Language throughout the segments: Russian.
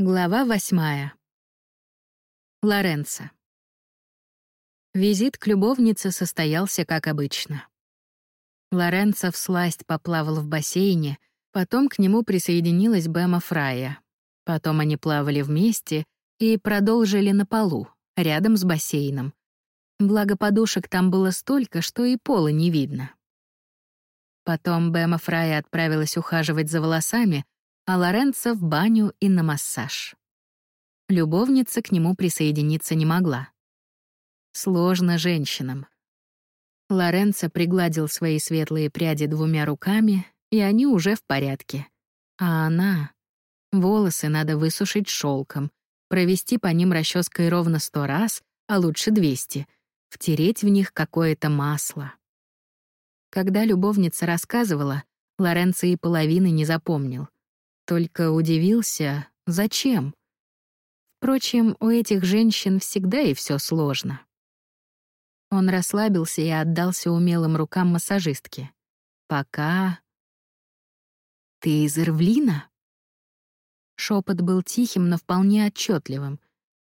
Глава восьмая. Лоренцо. Визит к любовнице состоялся как обычно. Лоренцо всласть поплавал в бассейне, потом к нему присоединилась Бэма Фрая. Потом они плавали вместе и продолжили на полу, рядом с бассейном. Благо подушек там было столько, что и пола не видно. Потом Бэма Фрая отправилась ухаживать за волосами, а Лоренцо в баню и на массаж. Любовница к нему присоединиться не могла. Сложно женщинам. Лоренцо пригладил свои светлые пряди двумя руками, и они уже в порядке. А она... Волосы надо высушить шелком, провести по ним расческой ровно сто раз, а лучше двести, втереть в них какое-то масло. Когда любовница рассказывала, Лоренцо и половины не запомнил. Только удивился, зачем? Впрочем, у этих женщин всегда и все сложно. Он расслабился и отдался умелым рукам массажистки. Пока... «Ты из Ирвлина?» Шепот был тихим, но вполне отчетливым.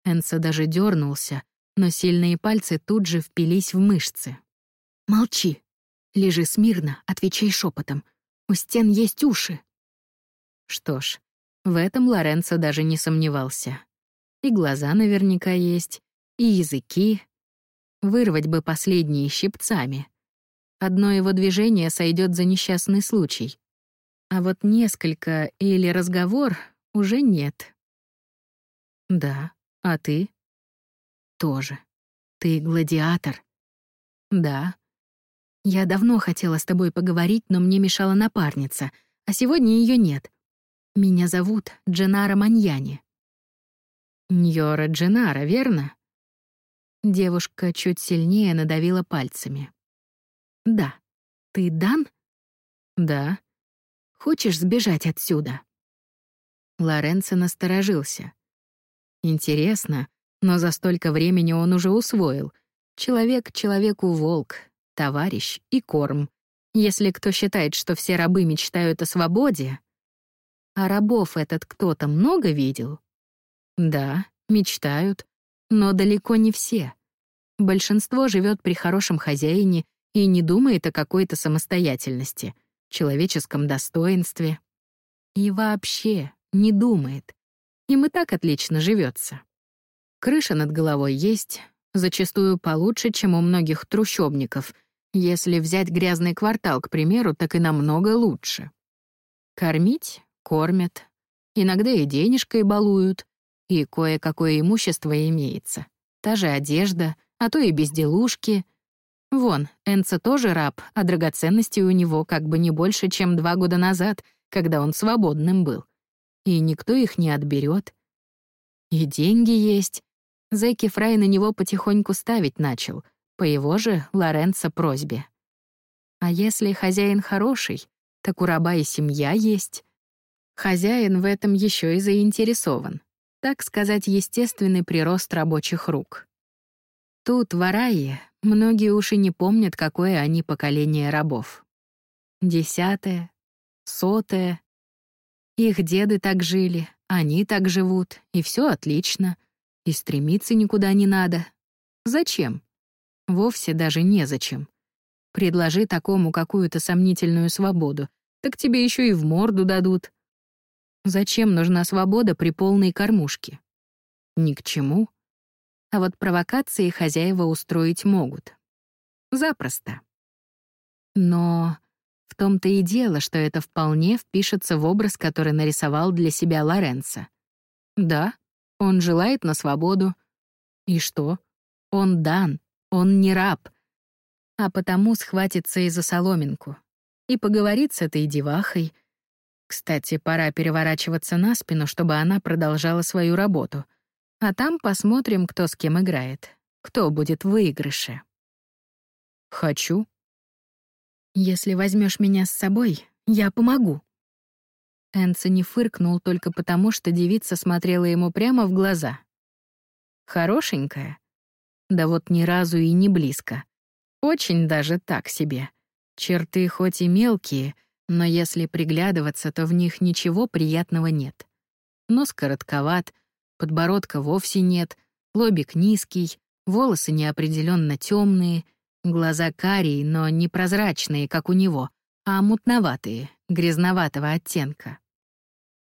Энса даже дернулся, но сильные пальцы тут же впились в мышцы. «Молчи. Лежи смирно, отвечай шепотом. У стен есть уши». Что ж, в этом Лоренцо даже не сомневался. И глаза наверняка есть, и языки. Вырвать бы последние щипцами. Одно его движение сойдет за несчастный случай. А вот несколько или разговор уже нет. Да, а ты? Тоже. Ты гладиатор. Да. Я давно хотела с тобой поговорить, но мне мешала напарница, а сегодня ее нет. Меня зовут Дженара Маньяни». «Ньора Дженара, верно?» Девушка чуть сильнее надавила пальцами. «Да. Ты Дан?» «Да». «Хочешь сбежать отсюда?» Лоренцо насторожился. «Интересно, но за столько времени он уже усвоил. Человек человеку волк, товарищ и корм. Если кто считает, что все рабы мечтают о свободе, а рабов этот кто-то много видел? Да, мечтают, но далеко не все. Большинство живет при хорошем хозяине и не думает о какой-то самостоятельности, человеческом достоинстве. И вообще не думает. Им и так отлично живется. Крыша над головой есть, зачастую получше, чем у многих трущобников. Если взять грязный квартал, к примеру, так и намного лучше. Кормить кормят, иногда и денежкой балуют, и кое-какое имущество имеется. Та же одежда, а то и безделушки. Вон, Энца тоже раб, а драгоценности у него как бы не больше, чем два года назад, когда он свободным был. И никто их не отберет. И деньги есть. Зэки Фрай на него потихоньку ставить начал, по его же Лоренцо просьбе. А если хозяин хороший, так у раба и семья есть. Хозяин в этом еще и заинтересован. Так сказать, естественный прирост рабочих рук. Тут, в Арае, многие уж и не помнят, какое они поколение рабов. Десятое, сотое. Их деды так жили, они так живут, и все отлично. И стремиться никуда не надо. Зачем? Вовсе даже незачем. Предложи такому какую-то сомнительную свободу, так тебе еще и в морду дадут. Зачем нужна свобода при полной кормушке? Ни к чему. А вот провокации хозяева устроить могут. Запросто. Но в том-то и дело, что это вполне впишется в образ, который нарисовал для себя Лоренцо. Да, он желает на свободу. И что? Он дан, он не раб. А потому схватится и за соломинку. И поговорит с этой девахой — кстати, пора переворачиваться на спину, чтобы она продолжала свою работу. А там посмотрим, кто с кем играет. Кто будет в выигрыше. Хочу. Если возьмешь меня с собой, я помогу. Энсони фыркнул только потому, что девица смотрела ему прямо в глаза. Хорошенькая? Да вот ни разу и не близко. Очень даже так себе. Черты хоть и мелкие — но если приглядываться, то в них ничего приятного нет. нос коротковат, подбородка вовсе нет, лобик низкий, волосы неопределенно темные, глаза карие, но не прозрачные, как у него, а мутноватые, грязноватого оттенка.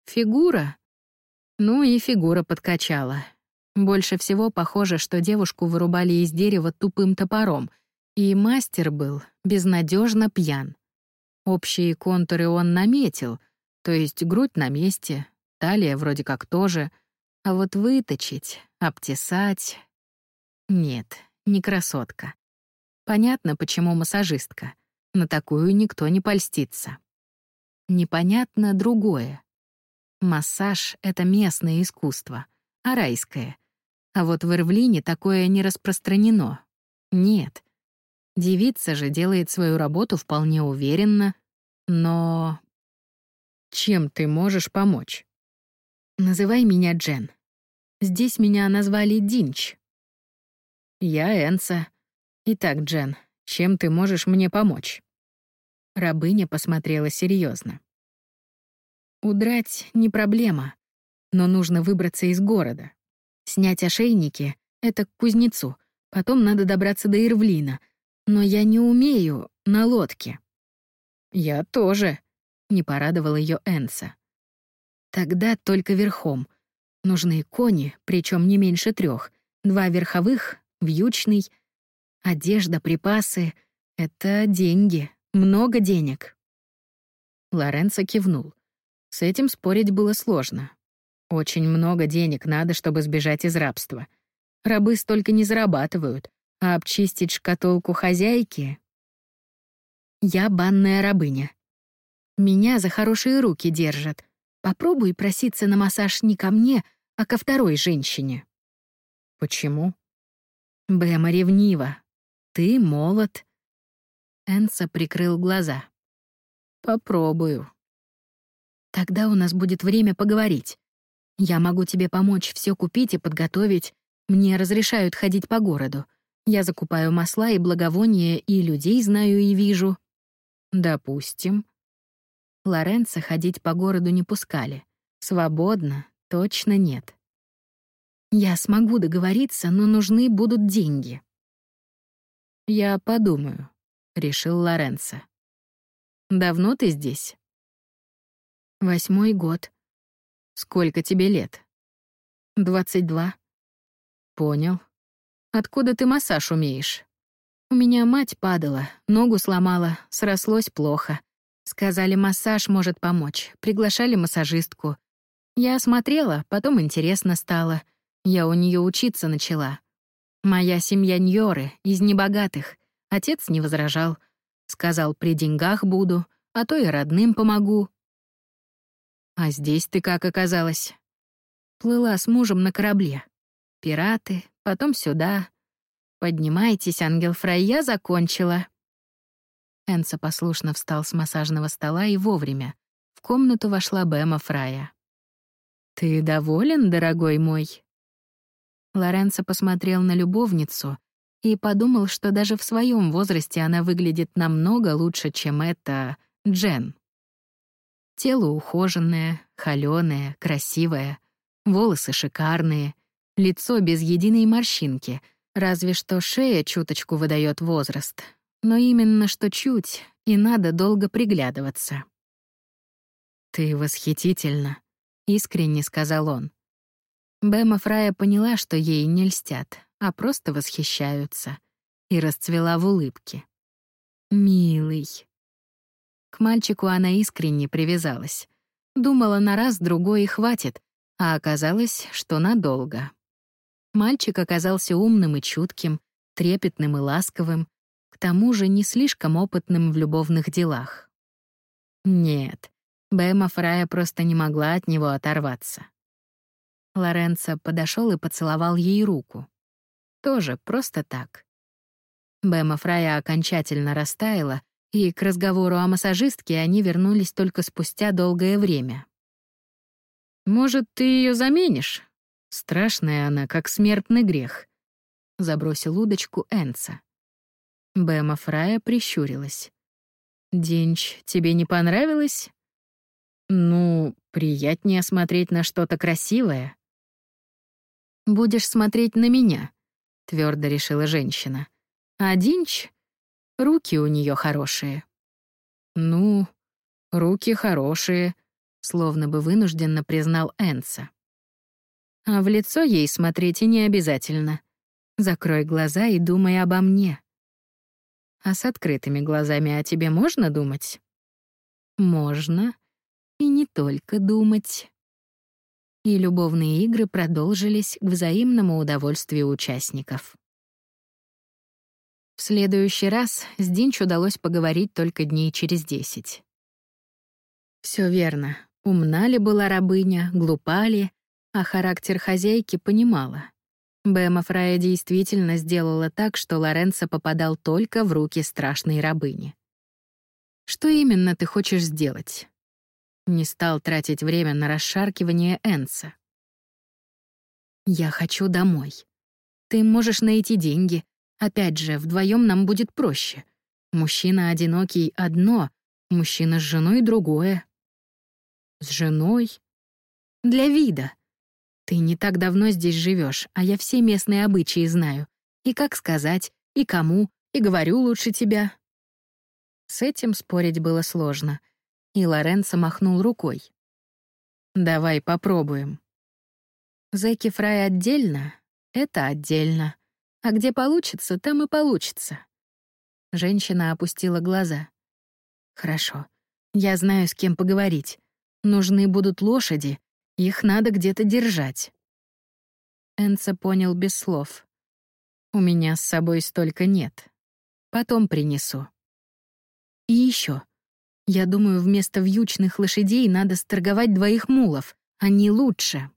Фигура? Ну и фигура подкачала. Больше всего похоже, что девушку вырубали из дерева тупым топором, и мастер был безнадежно пьян. Общие контуры он наметил, то есть грудь на месте, талия вроде как тоже, а вот выточить, обтесать... Нет, не красотка. Понятно, почему массажистка. На такую никто не польстится. Непонятно другое. Массаж — это местное искусство, а райское. А вот в Ирвлине такое не распространено. Нет. Девица же делает свою работу вполне уверенно, но... Чем ты можешь помочь? Называй меня Джен. Здесь меня назвали Динч. Я Энса. Итак, Джен, чем ты можешь мне помочь? Рабыня посмотрела серьезно. Удрать не проблема, но нужно выбраться из города. Снять ошейники — это к кузнецу, потом надо добраться до Ирвлина, но я не умею на лодке. Я тоже, — не порадовал ее Энса. Тогда только верхом. Нужны кони, причем не меньше трех, два верховых, вьючный. Одежда, припасы — это деньги, много денег. Лоренцо кивнул. С этим спорить было сложно. Очень много денег надо, чтобы сбежать из рабства. Рабы столько не зарабатывают, а обчистить шкатулку хозяйки... Я банная рабыня. Меня за хорошие руки держат. Попробуй проситься на массаж не ко мне, а ко второй женщине. Почему? Бэма ревнива. Ты молод. Энса прикрыл глаза. Попробую. Тогда у нас будет время поговорить. Я могу тебе помочь все купить и подготовить. Мне разрешают ходить по городу. Я закупаю масла и благовония, и людей знаю и вижу. Допустим. Лоренцо ходить по городу не пускали. Свободно точно нет. Я смогу договориться, но нужны будут деньги. Я подумаю, решил Лоренцо. Давно ты здесь? Восьмой год. Сколько тебе лет? Двадцать два. Понял. Откуда ты массаж умеешь? У меня мать падала, ногу сломала, срослось плохо. Сказали, массаж может помочь, приглашали массажистку. Я осмотрела, потом интересно стало. Я у нее учиться начала. Моя семья Ньоры, из небогатых. Отец не возражал. Сказал, при деньгах буду, а то и родным помогу. А здесь ты как оказалась? Плыла с мужем на корабле. Пираты, потом сюда. Поднимайтесь, ангел Фрай, я закончила. Энса послушно встал с массажного стола и вовремя. В комнату вошла Бэма Фрая. «Ты доволен, дорогой мой?» Лоренцо посмотрел на любовницу и подумал, что даже в своем возрасте она выглядит намного лучше, чем эта Джен. Тело ухоженное, холёное, красивое, волосы шикарные, лицо без единой морщинки, разве что шея чуточку выдает возраст. Но именно что чуть, и надо долго приглядываться. «Ты восхитительна», — искренне сказал он. Бэма Фрая поняла, что ей не льстят, а просто восхищаются, и расцвела в улыбке. «Милый», к мальчику она искренне привязалась. Думала, на раз-другой и хватит, а оказалось, что надолго. Мальчик оказался умным и чутким, трепетным и ласковым, к тому же не слишком опытным в любовных делах. Нет, Бэма Фрая просто не могла от него оторваться. Лоренцо подошел и поцеловал ей руку. Тоже просто так. Бэма Фрая окончательно растаяла, и к разговору о массажистке они вернулись только спустя долгое время. «Может, ты ее заменишь? Страшная она, как смертный грех», — забросил удочку Энца. Бэма Фрая прищурилась. «Денч, тебе не понравилось?» «Ну, Приятнее смотреть на что-то красивое. «Будешь смотреть на меня», — твердо решила женщина. «А Динч? Руки у нее хорошие». «Ну, руки хорошие», — словно бы вынужденно признал Энса. «А в лицо ей смотреть и не обязательно. Закрой глаза и думай обо мне». «А с открытыми глазами о тебе можно думать?» «Можно. И не только думать». И любовные игры продолжились к взаимному удовольствию участников. В следующий раз с Динч удалось поговорить только дней через десять. Все верно. Умна ли была рабыня, глупа ли, а характер хозяйки понимала. Бэма Фрая действительно сделала так, что Лоренцо попадал только в руки страшной рабыни. «Что именно ты хочешь сделать?» Не стал тратить время на расшаркивание Энса. «Я хочу домой. Ты можешь найти деньги, Опять же, вдвоем нам будет проще. Мужчина одинокий — одно, мужчина с женой — другое. С женой? Для вида. Ты не так давно здесь живешь, а я все местные обычаи знаю. И как сказать, и кому, и говорю лучше тебя. С этим спорить было сложно, и Лоренцо махнул рукой. «Давай попробуем». Зэки Фрай отдельно — это отдельно. А где получится, там и получится. Женщина опустила глаза. Хорошо. Я знаю, с кем поговорить. Нужны будут лошади. Их надо где-то держать. Энца понял без слов. У меня с собой столько нет. Потом принесу. И еще. Я думаю, вместо вьючных лошадей надо сторговать двоих мулов. Они лучше.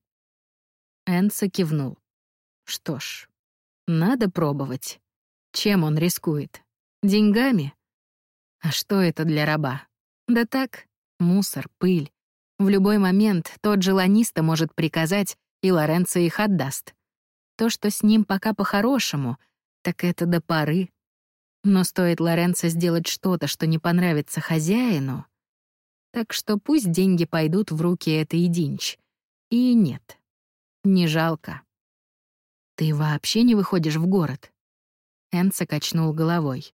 Энца кивнул. Что ж, надо пробовать. Чем он рискует? Деньгами? А что это для раба? Да так, мусор, пыль. В любой момент тот же Ланиста может приказать, и Лоренцо их отдаст. То, что с ним пока по-хорошему, так это до поры. Но стоит Лоренцо сделать что-то, что не понравится хозяину, так что пусть деньги пойдут в руки этой Динч. И нет, не жалко. «Ты вообще не выходишь в город?» Энца качнул головой.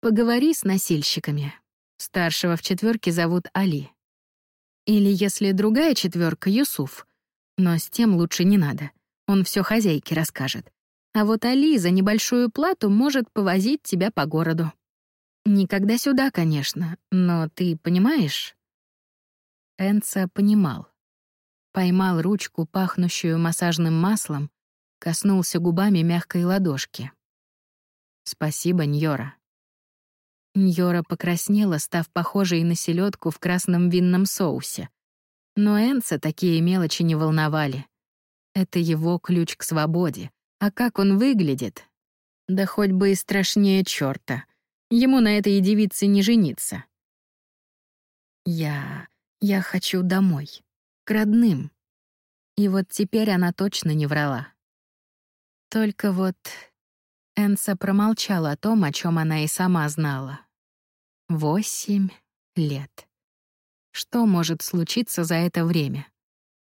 «Поговори с носильщиками. Старшего в четверке зовут Али. Или, если другая четверка, Юсуф. Но с тем лучше не надо. Он все хозяйке расскажет. А вот Али за небольшую плату может повозить тебя по городу. Никогда сюда, конечно, но ты понимаешь?» Энца понимал. Поймал ручку, пахнущую массажным маслом, коснулся губами мягкой ладошки. «Спасибо, Ньора». Ньора покраснела, став похожей на селедку в красном винном соусе. Но Энца такие мелочи не волновали. Это его ключ к свободе. А как он выглядит? Да хоть бы и страшнее чёрта. Ему на этой девице не жениться. Я... я хочу домой. К родным. И вот теперь она точно не врала. Только вот Энса промолчала о том, о чем она и сама знала. Восемь лет. Что может случиться за это время?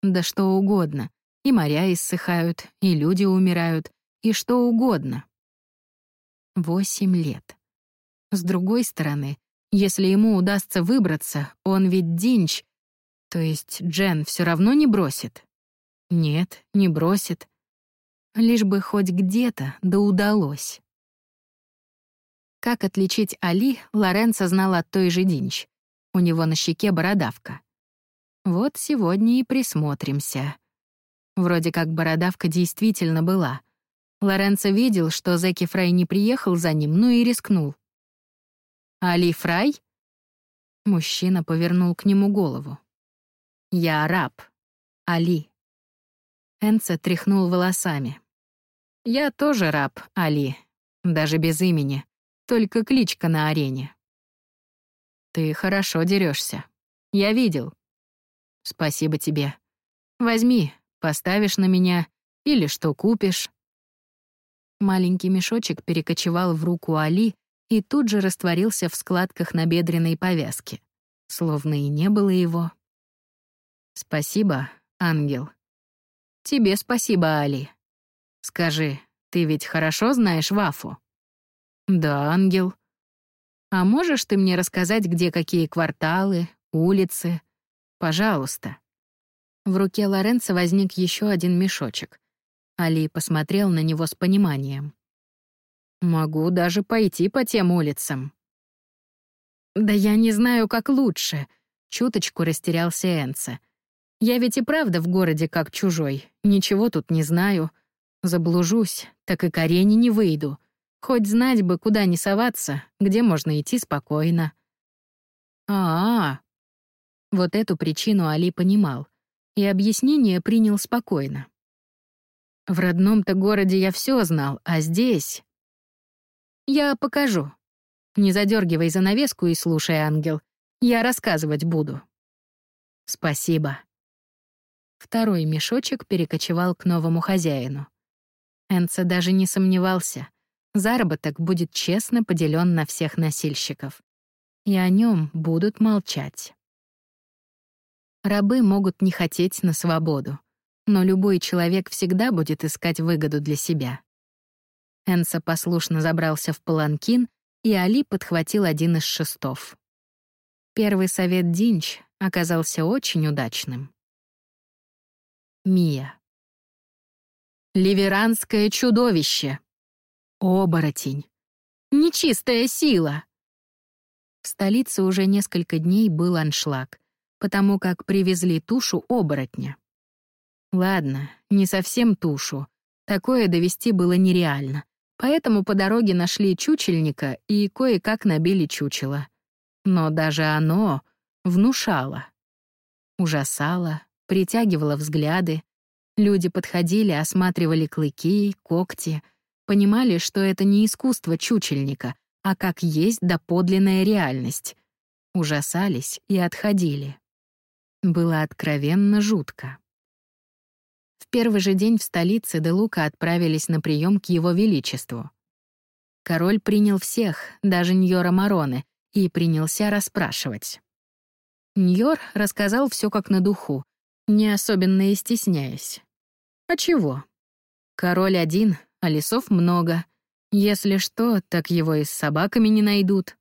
Да что угодно. И моря иссыхают, и люди умирают, и что угодно. Восемь лет. С другой стороны, если ему удастся выбраться, он ведь Динч, то есть Джен все равно не бросит. Нет, не бросит. Лишь бы хоть где-то да удалось. Как отличить Али, Лоренцо знал от той же Динч. У него на щеке бородавка. Вот сегодня и присмотримся. Вроде как бородавка действительно была. Лоренцо видел, что Зеки Фрай не приехал за ним, ну и рискнул. «Али Фрай?» Мужчина повернул к нему голову. «Я араб. Али». Энца тряхнул волосами. «Я тоже раб, Али. Даже без имени. Только кличка на арене». «Ты хорошо дерешься. Я видел. Спасибо тебе. Возьми, поставишь на меня или что купишь». Маленький мешочек перекочевал в руку Али и тут же растворился в складках набедренной повязки, словно и не было его. Спасибо, ангел. Тебе спасибо, Али. Скажи, ты ведь хорошо знаешь Вафу? Да, ангел. А можешь ты мне рассказать, где какие кварталы, улицы? Пожалуйста. В руке Лоренца возник еще один мешочек. Али посмотрел на него с пониманием. «Могу даже пойти по тем улицам». «Да я не знаю, как лучше», — чуточку растерялся Энца. «Я ведь и правда в городе как чужой, ничего тут не знаю. Заблужусь, так и к арене не выйду. Хоть знать бы, куда не соваться, где можно идти спокойно». «А-а-а». Вот эту причину Али понимал, и объяснение принял спокойно. В родном-то городе я все знал, а здесь... Я покажу. Не задергивай занавеску и слушай, ангел. Я рассказывать буду. Спасибо. Второй мешочек перекочевал к новому хозяину. Энца даже не сомневался. Заработок будет честно поделен на всех носильщиков. И о нем будут молчать. Рабы могут не хотеть на свободу но любой человек всегда будет искать выгоду для себя. Энса послушно забрался в паланкин, и Али подхватил один из шестов. Первый совет Динч оказался очень удачным. Мия. Ливеранское чудовище. Оборотень. Нечистая сила. В столице уже несколько дней был аншлаг, потому как привезли тушу оборотня. Ладно, не совсем тушу. Такое довести было нереально. Поэтому по дороге нашли чучельника и кое-как набили чучело. Но даже оно внушало. Ужасало, притягивало взгляды. Люди подходили, осматривали клыки, когти, понимали, что это не искусство чучельника, а как есть доподлинная реальность. Ужасались и отходили. Было откровенно жутко. В первый же день в столице де Лука отправились на прием к его величеству. Король принял всех, даже Ньора Мароны, и принялся расспрашивать. Ньор рассказал все как на духу, не особенно и стесняясь. А чего? Король один, а лесов много. Если что, так его и с собаками не найдут.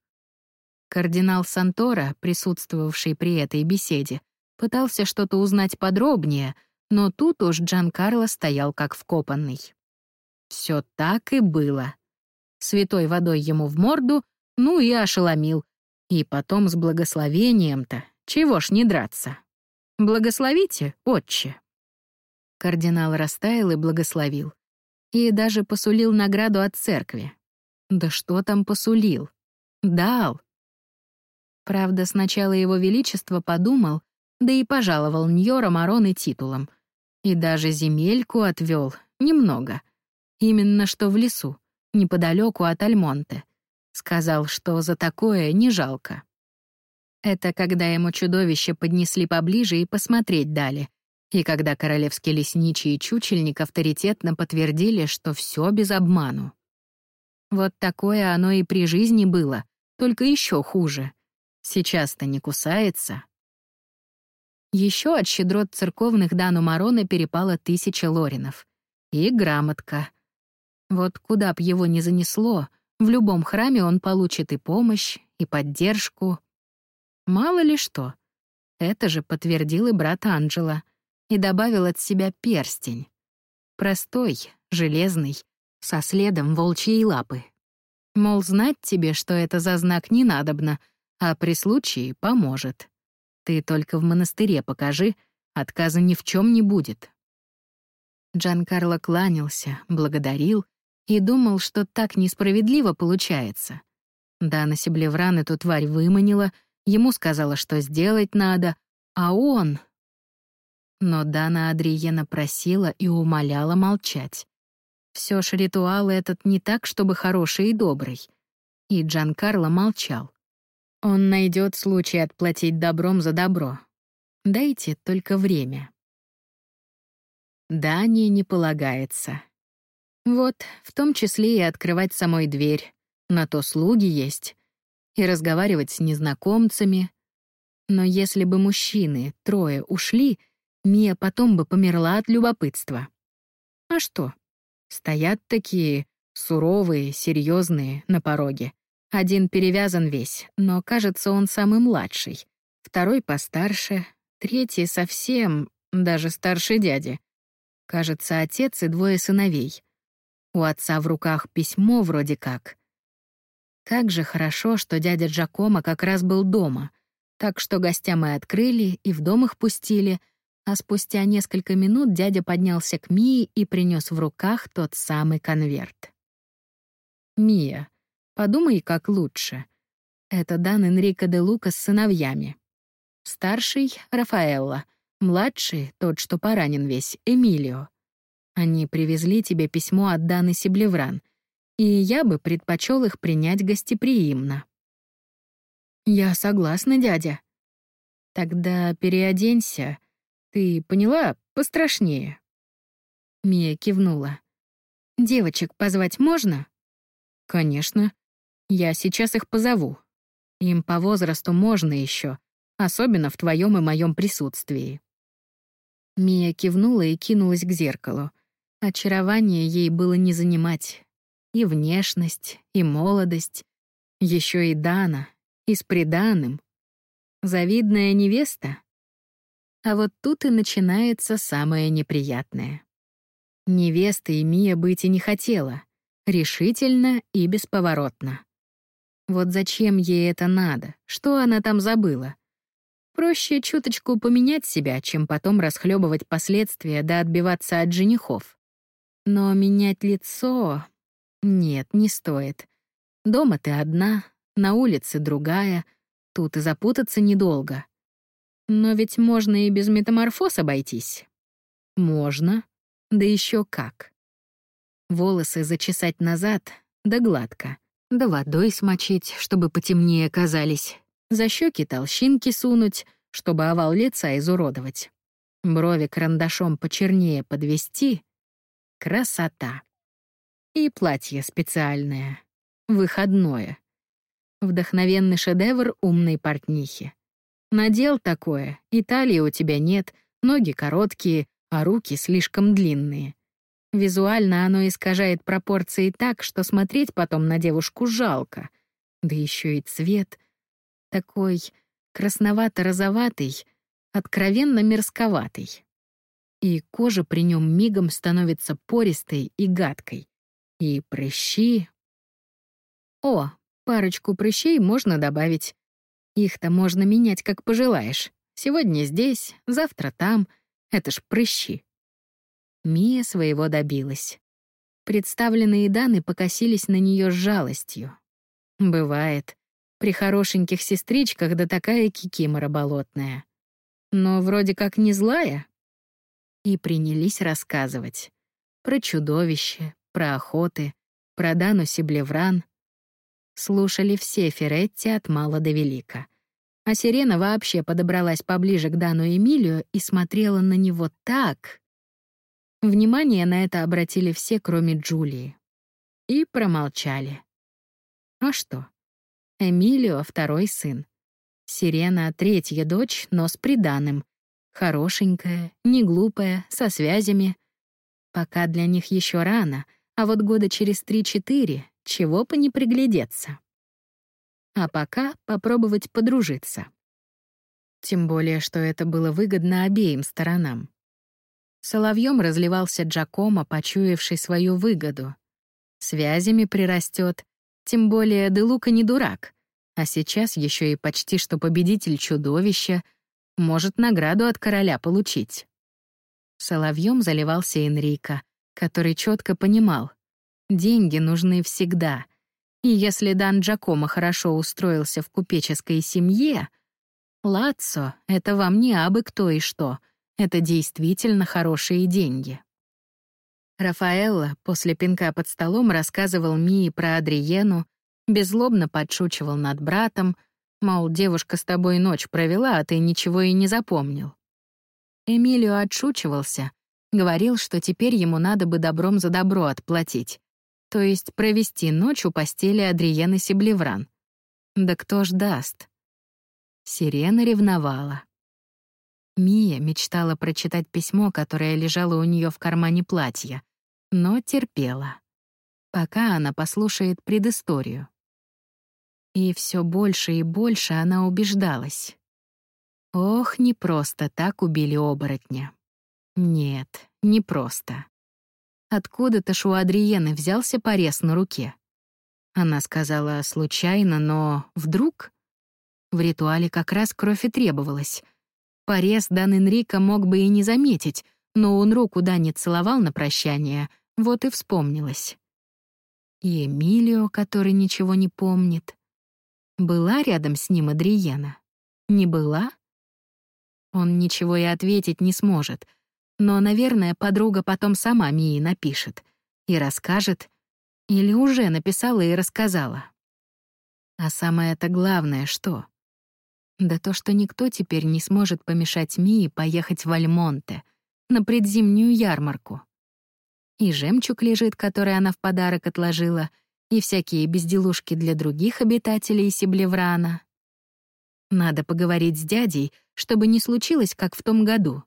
Кардинал Сантора, присутствовавший при этой беседе, пытался что-то узнать подробнее — но тут уж Джан Карло стоял как вкопанный. Все так и было. Святой водой ему в морду, ну и ошеломил. И потом с благословением-то, чего ж не драться. Благословите, отче. Кардинал растаял и благословил. И даже посулил награду от церкви. Да что там посулил? Дал. Правда, сначала его величество подумал, да и пожаловал Ньора Мароны титулом — и даже земельку отвел немного. Именно что в лесу, неподалеку от Альмонте. Сказал, что за такое не жалко. Это когда ему чудовище поднесли поближе и посмотреть дали. И когда королевский лесничий и чучельник авторитетно подтвердили, что все без обману. Вот такое оно и при жизни было, только еще хуже. Сейчас-то не кусается, еще от щедрот церковных Дану Марона перепало тысяча лоринов. И грамотка. Вот куда б его ни занесло, в любом храме он получит и помощь, и поддержку. Мало ли что. Это же подтвердил и брат Анджела. И добавил от себя перстень. Простой, железный, со следом волчьей лапы. Мол, знать тебе, что это за знак не надобно, а при случае поможет. Ты только в монастыре покажи, отказа ни в чем не будет». Джан Карло кланялся, благодарил и думал, что так несправедливо получается. Дана Себлевран эту тварь выманила, ему сказала, что сделать надо, а он... Но Дана Адриена просила и умоляла молчать. Все ж ритуал этот не так, чтобы хороший и добрый. И Джан Карло молчал. Он найдет случай отплатить добром за добро. Дайте только время. Дане не полагается. Вот, в том числе и открывать самой дверь. На то слуги есть. И разговаривать с незнакомцами. Но если бы мужчины, трое, ушли, Мия потом бы померла от любопытства. А что? Стоят такие суровые, серьезные на пороге. Один перевязан весь, но, кажется, он самый младший. Второй постарше, третий совсем, даже старше дяди. Кажется, отец и двое сыновей. У отца в руках письмо вроде как. Как же хорошо, что дядя Джакомо как раз был дома. Так что гостям мы открыли и в дом их пустили, а спустя несколько минут дядя поднялся к Мии и принес в руках тот самый конверт. «Мия, подумай, как лучше. Это Дан Энрико де Лука с сыновьями. Старший — Рафаэлла, Младший, тот, что поранен весь, Эмилио. Они привезли тебе письмо от Даны Сиблевран, и я бы предпочел их принять гостеприимно. Я согласна, дядя. Тогда переоденься. Ты поняла? Пострашнее. Мия кивнула. Девочек позвать можно? Конечно. Я сейчас их позову. Им по возрасту можно еще, особенно в твоем и моем присутствии. Мия кивнула и кинулась к зеркалу. Очарование ей было не занимать. И внешность, и молодость. еще и Дана, и с приданым. Завидная невеста. А вот тут и начинается самое неприятное. Невестой Мия быть и не хотела. Решительно и бесповоротно. Вот зачем ей это надо? Что она там забыла? Проще чуточку поменять себя, чем потом расхлебывать последствия да отбиваться от женихов. Но менять лицо... Нет, не стоит. Дома ты одна, на улице другая, тут и запутаться недолго. Но ведь можно и без метаморфоз обойтись. Можно, да еще как. Волосы зачесать назад, да гладко, да водой смочить, чтобы потемнее казались за щеки толщинки сунуть, чтобы овал лица изуродовать. Брови карандашом почернее подвести. Красота. И платье специальное. Выходное. Вдохновенный шедевр умной портнихи. Надел такое, и талии у тебя нет, ноги короткие, а руки слишком длинные. Визуально оно искажает пропорции так, что смотреть потом на девушку жалко. Да еще и цвет — такой красновато-розоватый, откровенно мерзковатый. И кожа при нем мигом становится пористой и гадкой. И прыщи... О, парочку прыщей можно добавить. Их-то можно менять, как пожелаешь. Сегодня здесь, завтра там. Это ж прыщи. Мия своего добилась. Представленные данные покосились на нее с жалостью. Бывает. При хорошеньких сестричках да такая кикимора болотная. Но вроде как не злая. И принялись рассказывать. Про чудовище, про охоты, про Дану Сиблевран. Слушали все Феретти от мала до велика. А Сирена вообще подобралась поближе к Дану Эмилию и смотрела на него так. Внимание на это обратили все, кроме Джулии. И промолчали. А что? Эмилио — второй сын. Сирена — третья дочь, но с приданым. Хорошенькая, не глупая, со связями. Пока для них еще рано, а вот года через три-четыре чего бы не приглядеться. А пока попробовать подружиться. Тем более, что это было выгодно обеим сторонам. Соловьем разливался Джакомо, почуявший свою выгоду. Связями прирастет, тем более Делука не дурак, а сейчас еще и почти что победитель чудовища может награду от короля получить. Соловьем заливался Энрико, который четко понимал, деньги нужны всегда. И если Дан Джакомо хорошо устроился в купеческой семье, Лацо — это вам не абы кто и что, это действительно хорошие деньги. Рафаэлло после пинка под столом рассказывал Мии про Адриену, беззлобно подшучивал над братом, мол, девушка с тобой ночь провела, а ты ничего и не запомнил. Эмилио отшучивался, говорил, что теперь ему надо бы добром за добро отплатить, то есть провести ночь у постели Адриены Мия мечтала прочитать письмо, которое лежало у нее в кармане платья, но терпела. Пока она послушает предысторию. И все больше и больше она убеждалась. Ох, не просто так убили оборотня. Нет, не просто. Откуда-то у Адриены взялся порез на руке. Она сказала случайно, но вдруг... В ритуале как раз кровь и требовалась. Порез Дан Энрико мог бы и не заметить, но он руку Дани целовал на прощание, вот и вспомнилось. И Эмилио, который ничего не помнит. Была рядом с ним Адриена? Не была? Он ничего и ответить не сможет, но, наверное, подруга потом сама Мии напишет и расскажет, или уже написала и рассказала. А самое-то главное что? Да то, что никто теперь не сможет помешать Мии поехать в Альмонте, на предзимнюю ярмарку. И жемчуг лежит, который она в подарок отложила, и всякие безделушки для других обитателей Сиблеврана. Надо поговорить с дядей, чтобы не случилось, как в том году.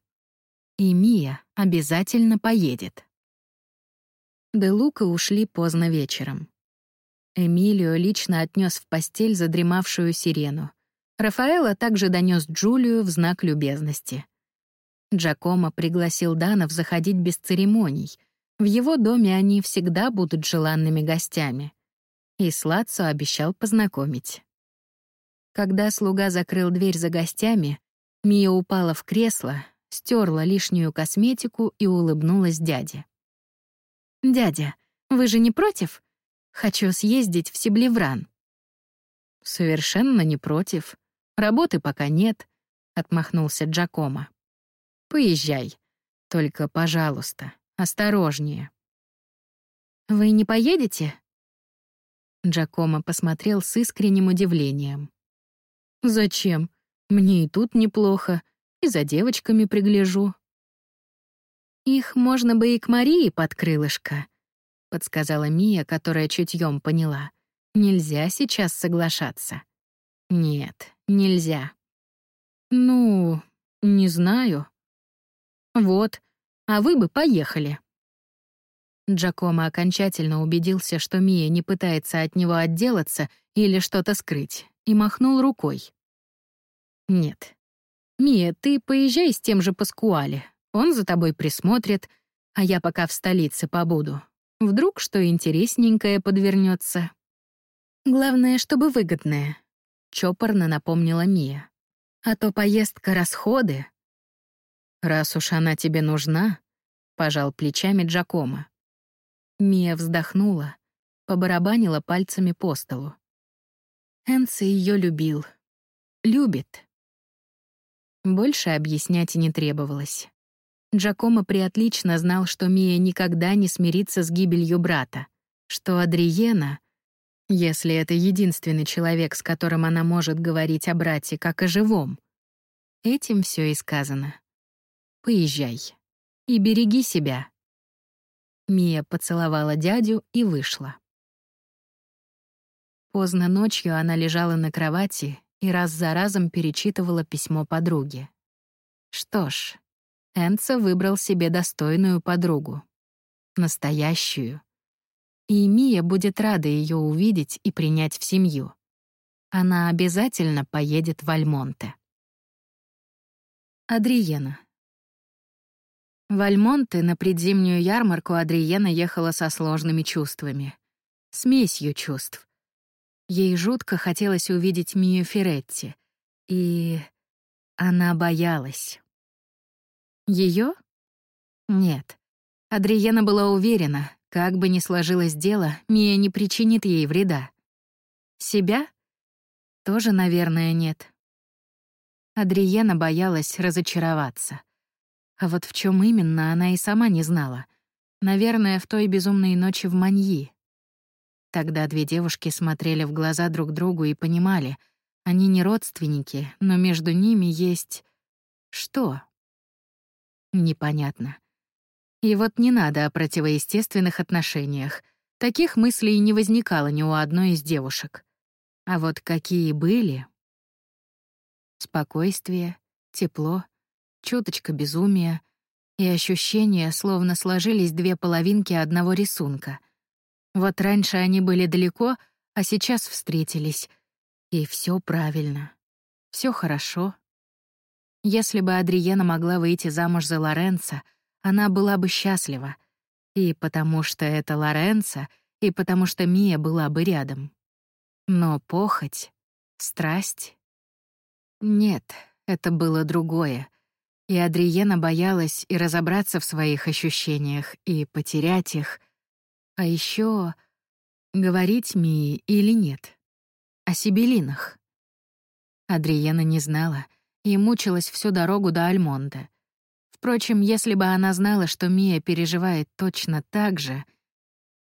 И Мия обязательно поедет. Де Лука ушли поздно вечером. Эмилио лично отнес в постель задремавшую сирену — Рафаэла также донес Джулию в знак любезности. Джакомо пригласил Данов заходить без церемоний. В его доме они всегда будут желанными гостями. И Слацо обещал познакомить. Когда слуга закрыл дверь за гостями, Мия упала в кресло, стерла лишнюю косметику и улыбнулась дяде. «Дядя, вы же не против? Хочу съездить в Сиблевран». «Совершенно не против», Работы пока нет, отмахнулся Джакомо. Поезжай. Только, пожалуйста, осторожнее. Вы не поедете? Джакомо посмотрел с искренним удивлением. Зачем? Мне и тут неплохо, и за девочками пригляжу. Их можно бы и к Марии под крылышко, подсказала Мия, которая чутьем поняла. Нельзя сейчас соглашаться. Нет, нельзя. Ну, не знаю. Вот, а вы бы поехали. Джакомо окончательно убедился, что Мия не пытается от него отделаться или что-то скрыть, и махнул рукой. «Нет. Мия, ты поезжай с тем же Паскуале. Он за тобой присмотрит, а я пока в столице побуду. Вдруг что интересненькое подвернется. Главное, чтобы выгодное чопорно напомнила Мия. «А то поездка — расходы». «Раз уж она тебе нужна», — пожал плечами Джакома. Мия вздохнула, побарабанила пальцами по столу. Энси ее любил. Любит. Больше объяснять и не требовалось. Джакомо приотлично знал, что Мия никогда не смирится с гибелью брата, что Адриена если это единственный человек, с которым она может говорить о брате как о живом. Этим все и сказано. Поезжай. И береги себя. Мия поцеловала дядю и вышла. Поздно ночью она лежала на кровати и раз за разом перечитывала письмо подруги. Что ж, Энца выбрал себе достойную подругу. Настоящую и Мия будет рада ее увидеть и принять в семью. Она обязательно поедет в Альмонте. Адриена. В Альмонте на предзимнюю ярмарку Адриена ехала со сложными чувствами. Смесью чувств. Ей жутко хотелось увидеть Мию Феретти. И она боялась. Ее? Нет. Адриена была уверена, как бы ни сложилось дело, Мия не причинит ей вреда. Себя? Тоже, наверное, нет. Адриена боялась разочароваться. А вот в чем именно, она и сама не знала. Наверное, в той безумной ночи в Маньи. Тогда две девушки смотрели в глаза друг другу и понимали, они не родственники, но между ними есть... Что? Непонятно. И вот не надо о противоестественных отношениях. Таких мыслей не возникало ни у одной из девушек. А вот какие были... Спокойствие, тепло, чуточка безумия и ощущения, словно сложились две половинки одного рисунка. Вот раньше они были далеко, а сейчас встретились. И все правильно. все хорошо. Если бы Адриена могла выйти замуж за Лоренца, она была бы счастлива. И потому что это Лоренца, и потому что Мия была бы рядом. Но похоть, страсть... Нет, это было другое. И Адриена боялась и разобраться в своих ощущениях, и потерять их. А еще говорить Мии или нет. О Сибелинах. Адриена не знала и мучилась всю дорогу до Альмонда. Впрочем, если бы она знала, что Мия переживает точно так же,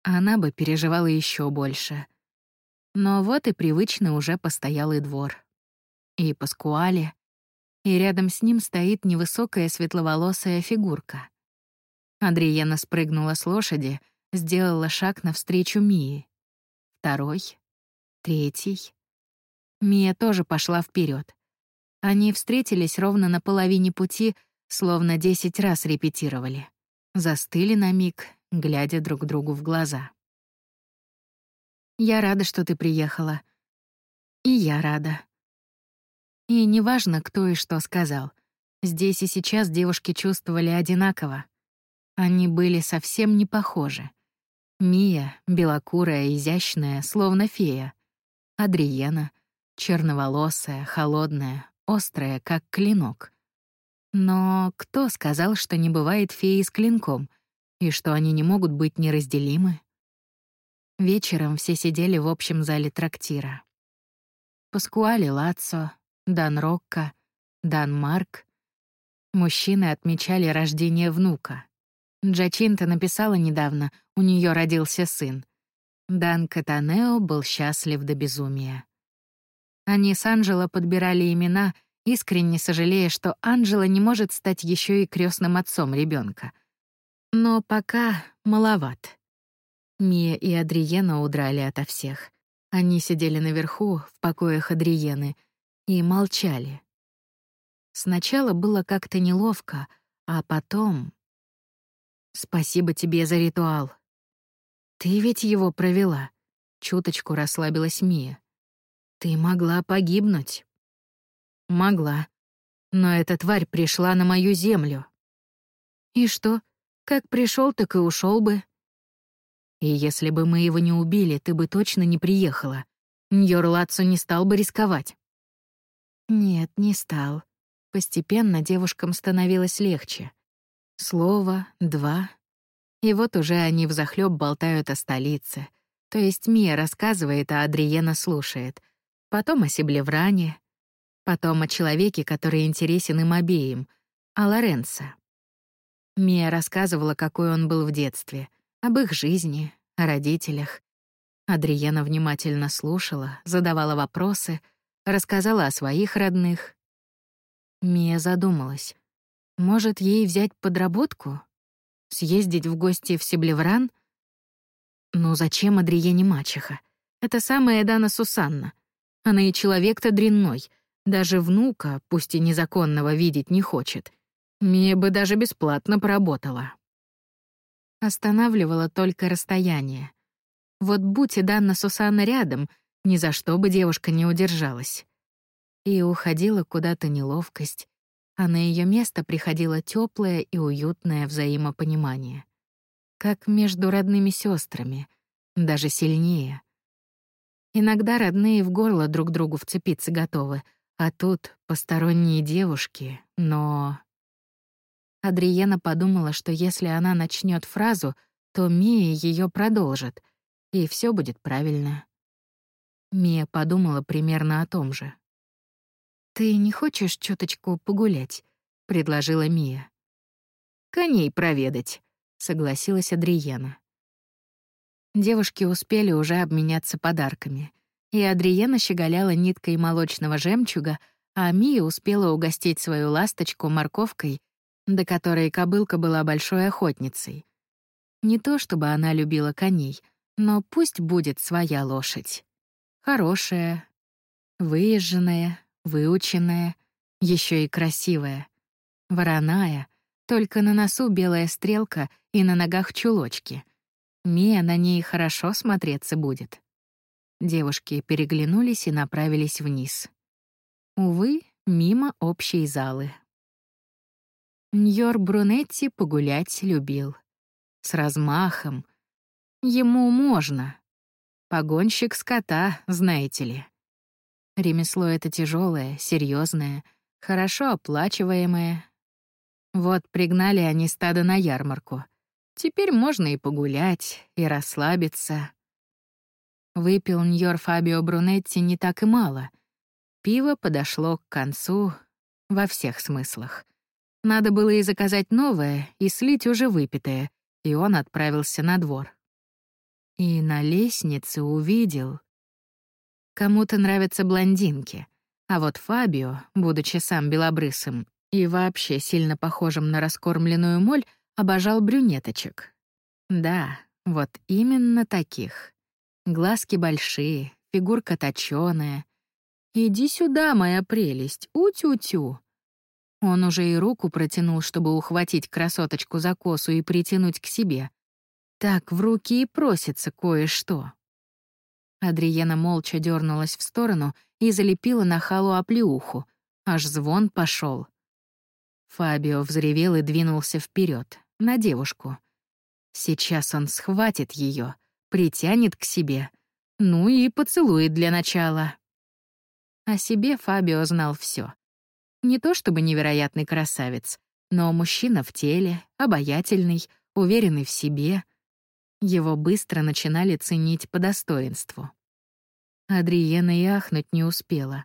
она бы переживала еще больше. Но вот и привычный уже постоялый двор. И Паскуале, и рядом с ним стоит невысокая светловолосая фигурка. Адриена спрыгнула с лошади, сделала шаг навстречу Мии. Второй, третий. Мия тоже пошла вперед. Они встретились ровно на половине пути, словно десять раз репетировали. Застыли на миг, глядя друг другу в глаза. «Я рада, что ты приехала. И я рада», и неважно, кто и что сказал. Здесь и сейчас девушки чувствовали одинаково. Они были совсем не похожи. Мия, белокурая, изящная, словно фея. Адриена, черноволосая, холодная, острая, как клинок. Но кто сказал, что не бывает феи с клинком, и что они не могут быть неразделимы? Вечером все сидели в общем зале трактира. Паскуали Лацо, Дан Рокко, Дан Марк. Мужчины отмечали рождение внука. Джачинта написала недавно, у нее родился сын. Дан Катанео был счастлив до безумия. Они с Анджело подбирали имена, искренне сожалея, что Анджела не может стать еще и крестным отцом ребенка. Но пока маловат. Мия и Адриена удрали ото всех. Они сидели наверху, в покоях Адриены — и молчали. Сначала было как-то неловко, а потом... «Спасибо тебе за ритуал. Ты ведь его провела», — чуточку расслабилась Мия. «Ты могла погибнуть». «Могла. Но эта тварь пришла на мою землю». «И что? Как пришел, так и ушел бы». «И если бы мы его не убили, ты бы точно не приехала. Ньорлацу не стал бы рисковать». Нет, не стал. Постепенно девушкам становилось легче. Слово, два. И вот уже они взахлёб болтают о столице. То есть Мия рассказывает, а Адриена слушает. Потом о Себлевране. Потом о человеке, который интересен им обеим, о Лоренцо. Мия рассказывала, какой он был в детстве, об их жизни, о родителях. Адриена внимательно слушала, задавала вопросы — рассказала о своих родных. Мия задумалась. Может, ей взять подработку? Съездить в гости в Себлевран? Ну зачем Адриене мачеха? Это самая Дана Сусанна. Она и человек-то дрянной. Даже внука, пусть и незаконного, видеть не хочет. Мия бы даже бесплатно поработала. Останавливало только расстояние. Вот будь и Данна Сусанна рядом, ни за что бы девушка не удержалась. И уходила куда-то неловкость, а на ее место приходило теплое и уютное взаимопонимание. Как между родными сестрами, даже сильнее. Иногда родные в горло друг другу вцепиться готовы, а тут посторонние девушки, но... Адриена подумала, что если она начнет фразу, то Мия ее продолжит, и все будет правильно. Мия подумала примерно о том же. «Ты не хочешь чуточку погулять?» — предложила Мия. «Коней проведать», — согласилась Адриена. Девушки успели уже обменяться подарками, и Адриена щеголяла ниткой молочного жемчуга, а Мия успела угостить свою ласточку морковкой, до которой кобылка была большой охотницей. Не то чтобы она любила коней, но пусть будет своя лошадь. Хорошая, выезженная, выученная, еще и красивая. Вороная, только на носу белая стрелка и на ногах чулочки. Мия на ней хорошо смотреться будет. Девушки переглянулись и направились вниз. Увы, мимо общей залы. Ньор Брунетти погулять любил. С размахом. Ему можно. Погонщик скота, знаете ли. Ремесло это тяжелое, серьезное, хорошо оплачиваемое. Вот пригнали они стадо на ярмарку. Теперь можно и погулять, и расслабиться. Выпил Ньор Фабио Брунетти не так и мало. Пиво подошло к концу во всех смыслах. Надо было и заказать новое, и слить уже выпитое, и он отправился на двор. И на лестнице увидел Кому-то нравятся блондинки, а вот Фабио, будучи сам белобрысым и вообще сильно похожим на раскормленную моль, обожал брюнеточек. Да, вот именно таких. Глазки большие, фигурка точёная. «Иди сюда, моя прелесть, у-тю-тю». Он уже и руку протянул, чтобы ухватить красоточку за косу и притянуть к себе. Так в руки и просится кое-что. Адриена молча дернулась в сторону и залепила на халу оплеуху. Аж звон пошел. Фабио взревел и двинулся вперед на девушку. Сейчас он схватит ее, притянет к себе, ну и поцелует для начала. О себе Фабио знал все. Не то чтобы невероятный красавец, но мужчина в теле, обаятельный, уверенный в себе — его быстро начинали ценить по достоинству. Адриена и ахнуть не успела.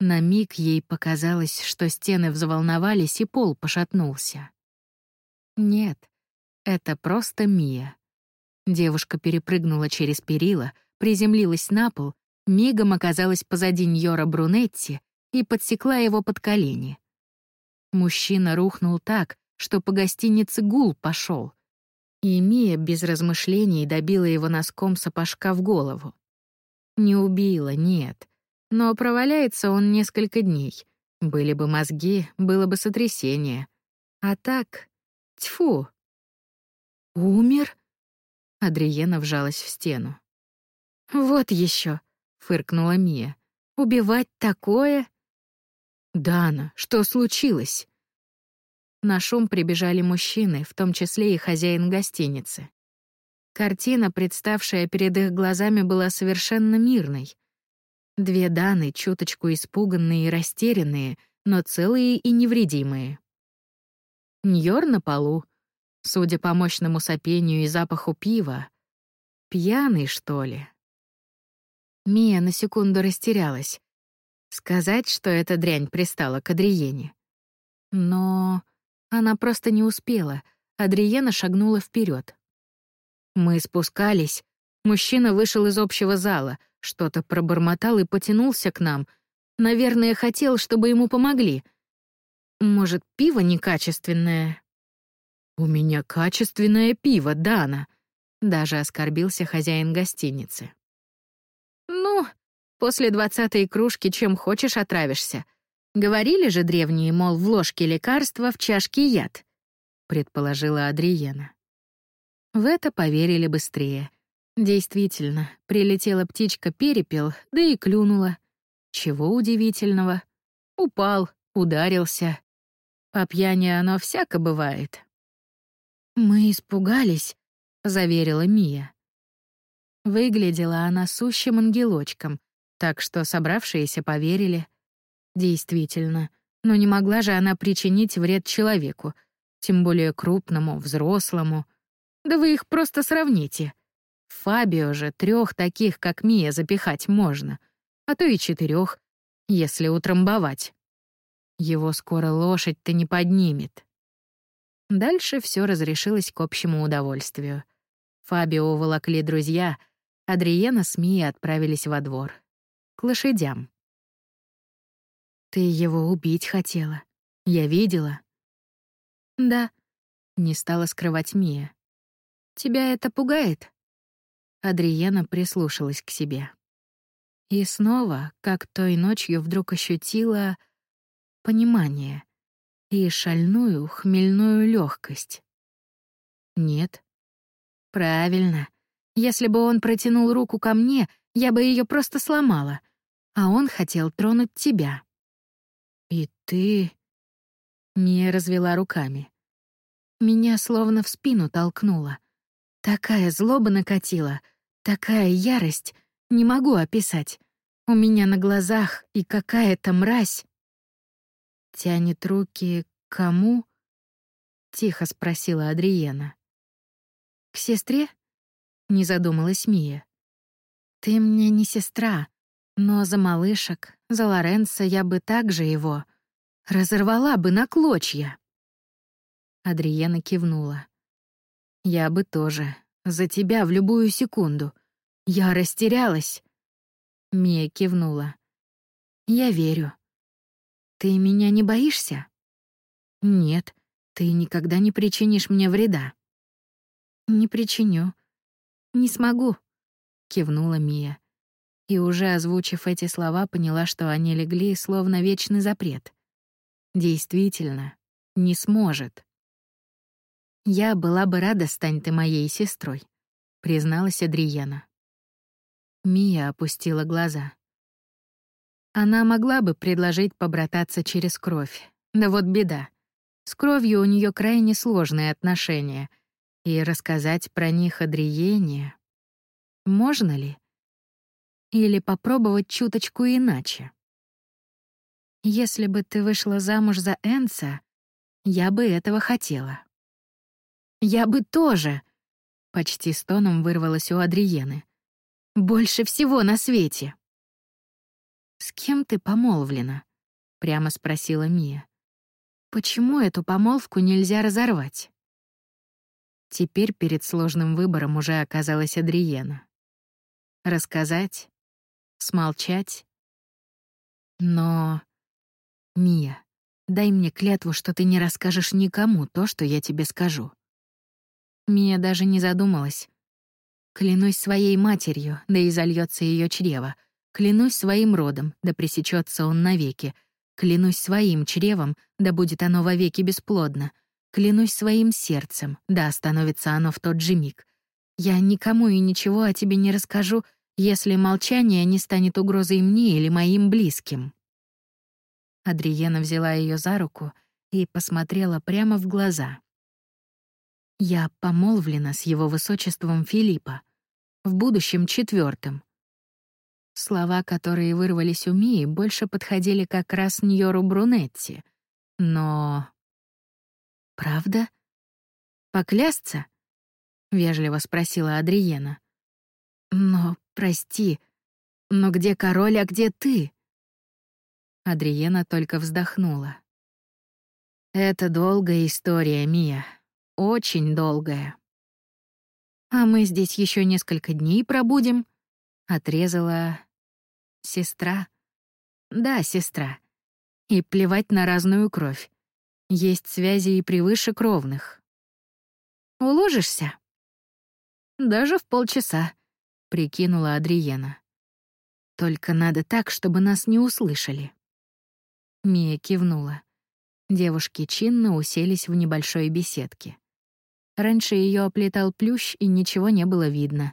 На миг ей показалось, что стены взволновались и пол пошатнулся. Нет, это просто Мия. Девушка перепрыгнула через перила, приземлилась на пол, мигом оказалась позади Ньора Брунетти и подсекла его под колени. Мужчина рухнул так, что по гостинице гул пошел, и Мия без размышлений добила его носком сапожка в голову. Не убила, нет. Но проваляется он несколько дней. Были бы мозги, было бы сотрясение. А так... Тьфу! «Умер?» Адриена вжалась в стену. «Вот еще, фыркнула Мия. «Убивать такое?» «Дана, что случилось?» На шум прибежали мужчины, в том числе и хозяин гостиницы. Картина, представшая перед их глазами, была совершенно мирной. Две Даны, чуточку испуганные и растерянные, но целые и невредимые. Ньор на полу, судя по мощному сопению и запаху пива. Пьяный, что ли? Мия на секунду растерялась. Сказать, что эта дрянь пристала к Адриене. Но она просто не успела. Адриена шагнула вперед. Мы спускались. Мужчина вышел из общего зала, что-то пробормотал и потянулся к нам. Наверное, хотел, чтобы ему помогли. Может, пиво некачественное? «У меня качественное пиво, Дана», — даже оскорбился хозяин гостиницы. «Ну, после двадцатой кружки чем хочешь отравишься», Говорили же древние, мол, в ложке лекарства, в чашке яд, предположила Адриена. В это поверили быстрее. Действительно, прилетела птичка-перепел, да и клюнула. Чего удивительного? Упал, ударился. По пьяни оно всяко бывает. «Мы испугались», — заверила Мия. Выглядела она сущим ангелочком, так что собравшиеся поверили. Действительно, но не могла же она причинить вред человеку, тем более крупному, взрослому. Да вы их просто сравните. Фабио же трех таких, как Мия, запихать можно, а то и четырех, если утрамбовать. Его скоро лошадь-то не поднимет. Дальше все разрешилось к общему удовольствию. Фабио волокли друзья, Адриена с Мией отправились во двор. К лошадям. Ты его убить хотела. Я видела. Да, не стала скрывать Мия. Тебя это пугает? Адриена прислушалась к себе. И снова, как той ночью, вдруг ощутила понимание. и шальную хмельную легкость. Нет. Правильно. Если бы он протянул руку ко мне, я бы ее просто сломала, а он хотел тронуть тебя. И ты... Не развела руками. Меня словно в спину толкнуло. Такая злоба накатила, такая ярость, не могу описать. У меня на глазах и какая-то мразь. Тянет руки кому? Тихо спросила Адриена. К сестре? Не задумалась Мия. Ты мне не сестра, но за малышек, за Лоренца я бы также его разорвала бы на клочья. Адриена кивнула. Я бы тоже. За тебя в любую секунду. Я растерялась. Мия кивнула. Я верю. Ты меня не боишься? Нет, ты никогда не причинишь мне вреда. Не причиню. Не смогу, кивнула Мия. И уже озвучив эти слова, поняла, что они легли словно вечный запрет. Действительно, не сможет. «Я была бы рада, стань ты моей сестрой», — призналась Адриена. Мия опустила глаза. Она могла бы предложить побрататься через кровь. Да вот беда. С кровью у нее крайне сложные отношения. И рассказать про них Адриене... Можно ли? Или попробовать чуточку иначе? Если бы ты вышла замуж за Энса, я бы этого хотела. Я бы тоже. Почти стоном вырвалось у Адриены. Больше всего на свете. С кем ты помолвлена? Прямо спросила Мия. Почему эту помолвку нельзя разорвать? Теперь перед сложным выбором уже оказалась Адриена. Рассказать? Смолчать? Но... Мия, дай мне клятву, что ты не расскажешь никому то, что я тебе скажу. Мия даже не задумалась. Клянусь своей матерью, да и зальется ее чрево. Клянусь своим родом, да пресечется он навеки. Клянусь своим чревом, да будет оно вовеки бесплодно. Клянусь своим сердцем, да остановится оно в тот же миг. Я никому и ничего о тебе не расскажу, если молчание не станет угрозой мне или моим близким. Адриена взяла ее за руку и посмотрела прямо в глаза. Я помолвлена с его высочеством Филиппа, в будущем четвертым. Слова, которые вырвались у Мии, больше подходили как раз Ньору Брунетти. Но... «Правда? Поклясться?» — вежливо спросила Адриена. «Но, прости, но где король, а где ты?» Адриена только вздохнула. «Это долгая история, Мия очень долгая. А мы здесь еще несколько дней пробудем, отрезала сестра. Да, сестра. И плевать на разную кровь. Есть связи и превыше кровных. Уложишься? Даже в полчаса, прикинула Адриена. Только надо так, чтобы нас не услышали. Мия кивнула. Девушки чинно уселись в небольшой беседке. Раньше ее оплетал плющ, и ничего не было видно.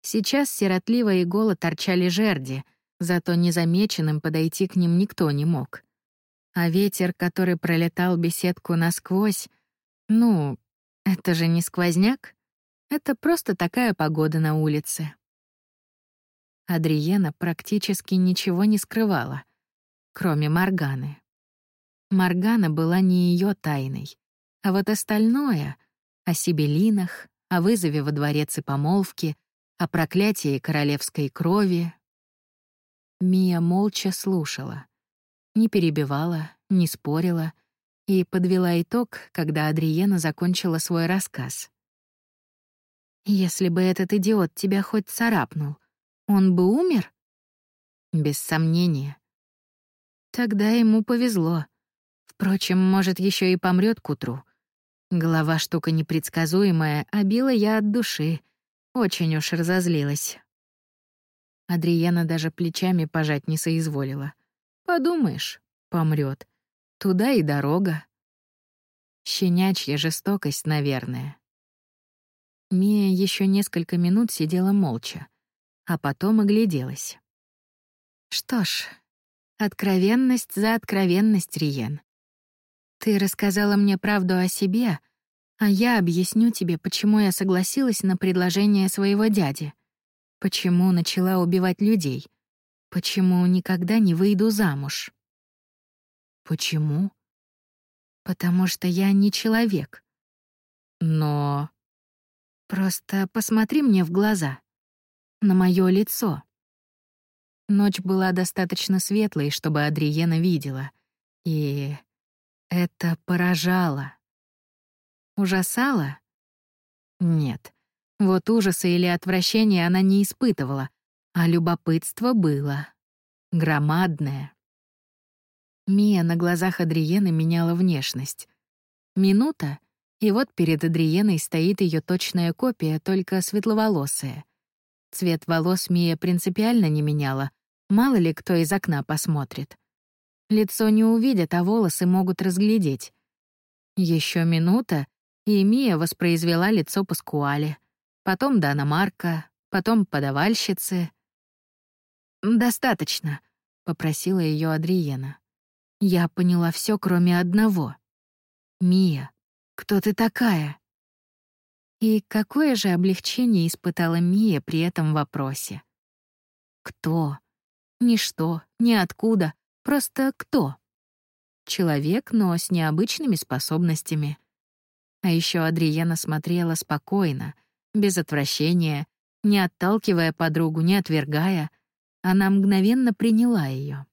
Сейчас сиротливо и голо торчали жерди, зато незамеченным подойти к ним никто не мог. А ветер, который пролетал беседку насквозь, ну, это же не сквозняк, это просто такая погода на улице. Адриена практически ничего не скрывала, кроме Морганы. Моргана была не ее тайной, а вот остальное о сибелинах, о вызове во дворец и помолвке, о проклятии королевской крови. Мия молча слушала, не перебивала, не спорила и подвела итог, когда Адриена закончила свой рассказ. «Если бы этот идиот тебя хоть царапнул, он бы умер?» «Без сомнения». Тогда ему повезло. Впрочем, может, еще и помрет к утру — Голова штука непредсказуемая, а била я от души. Очень уж разозлилась. Адриена даже плечами пожать не соизволила. Подумаешь, помрет. Туда и дорога. Щенячья жестокость, наверное. Мия еще несколько минут сидела молча, а потом огляделась. Что ж, откровенность за откровенность, Риен. Ты рассказала мне правду о себе, а я объясню тебе, почему я согласилась на предложение своего дяди, почему начала убивать людей, почему никогда не выйду замуж. Почему? Потому что я не человек. Но... Просто посмотри мне в глаза. На мое лицо. Ночь была достаточно светлой, чтобы Адриена видела. И это поражало. Ужасало? Нет. Вот ужаса или отвращения она не испытывала, а любопытство было. Громадное. Мия на глазах Адриены меняла внешность. Минута, и вот перед Адриеной стоит ее точная копия, только светловолосая. Цвет волос Мия принципиально не меняла, мало ли кто из окна посмотрит. Лицо не увидят, а волосы могут разглядеть. Еще минута, и Мия воспроизвела лицо Паскуале, потом Дана Марка, потом подавальщицы. «Достаточно», — попросила ее Адриена. Я поняла все, кроме одного. «Мия, кто ты такая?» И какое же облегчение испытала Мия при этом вопросе. «Кто?» Ни что, ни откуда, просто кто? Человек, но с необычными способностями. А еще Адриена смотрела спокойно, без отвращения, не отталкивая подругу, не отвергая. Она мгновенно приняла ее.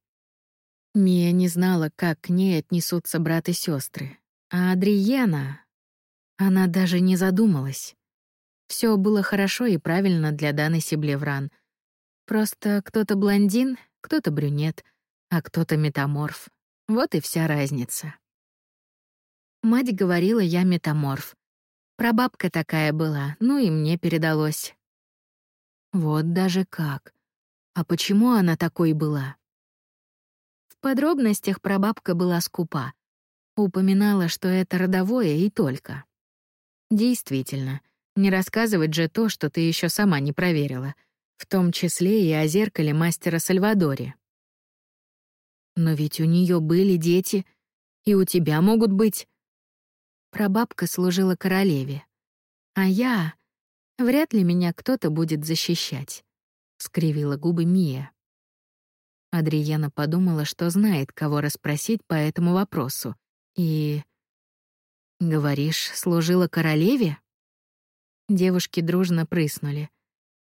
Мия не знала, как к ней отнесутся брат и сестры, а Адриена... Она даже не задумалась. Все было хорошо и правильно для Даны Сиблевран. Просто кто-то блондин, кто-то брюнет, а кто-то метаморф. Вот и вся разница. Мать говорила, я метаморф. Прабабка такая была, ну и мне передалось. Вот даже как. А почему она такой была? подробностях прабабка была скупа. Упоминала, что это родовое и только. Действительно, не рассказывать же то, что ты еще сама не проверила, в том числе и о зеркале мастера Сальвадоре. Но ведь у нее были дети, и у тебя могут быть. Прабабка служила королеве. А я... Вряд ли меня кто-то будет защищать, — скривила губы Мия. Адриена подумала, что знает, кого расспросить по этому вопросу. И... «Говоришь, служила королеве?» Девушки дружно прыснули.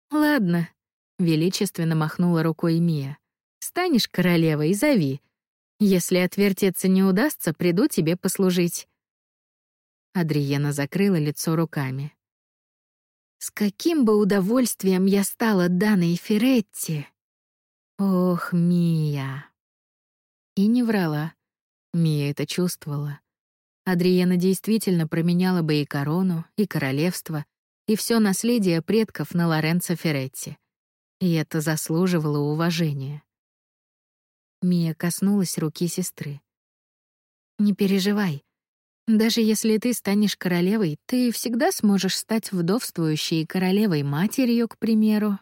«Ладно», — величественно махнула рукой Мия. «Станешь королевой, зови. Если отвертеться не удастся, приду тебе послужить». Адриена закрыла лицо руками. «С каким бы удовольствием я стала Даной Феретти!» Ох, Мия. И не врала. Мия это чувствовала. Адриена действительно променяла бы и корону, и королевство, и все наследие предков на Лоренцо Феретти. И это заслуживало уважения. Мия коснулась руки сестры. «Не переживай. Даже если ты станешь королевой, ты всегда сможешь стать вдовствующей королевой-матерью, к примеру».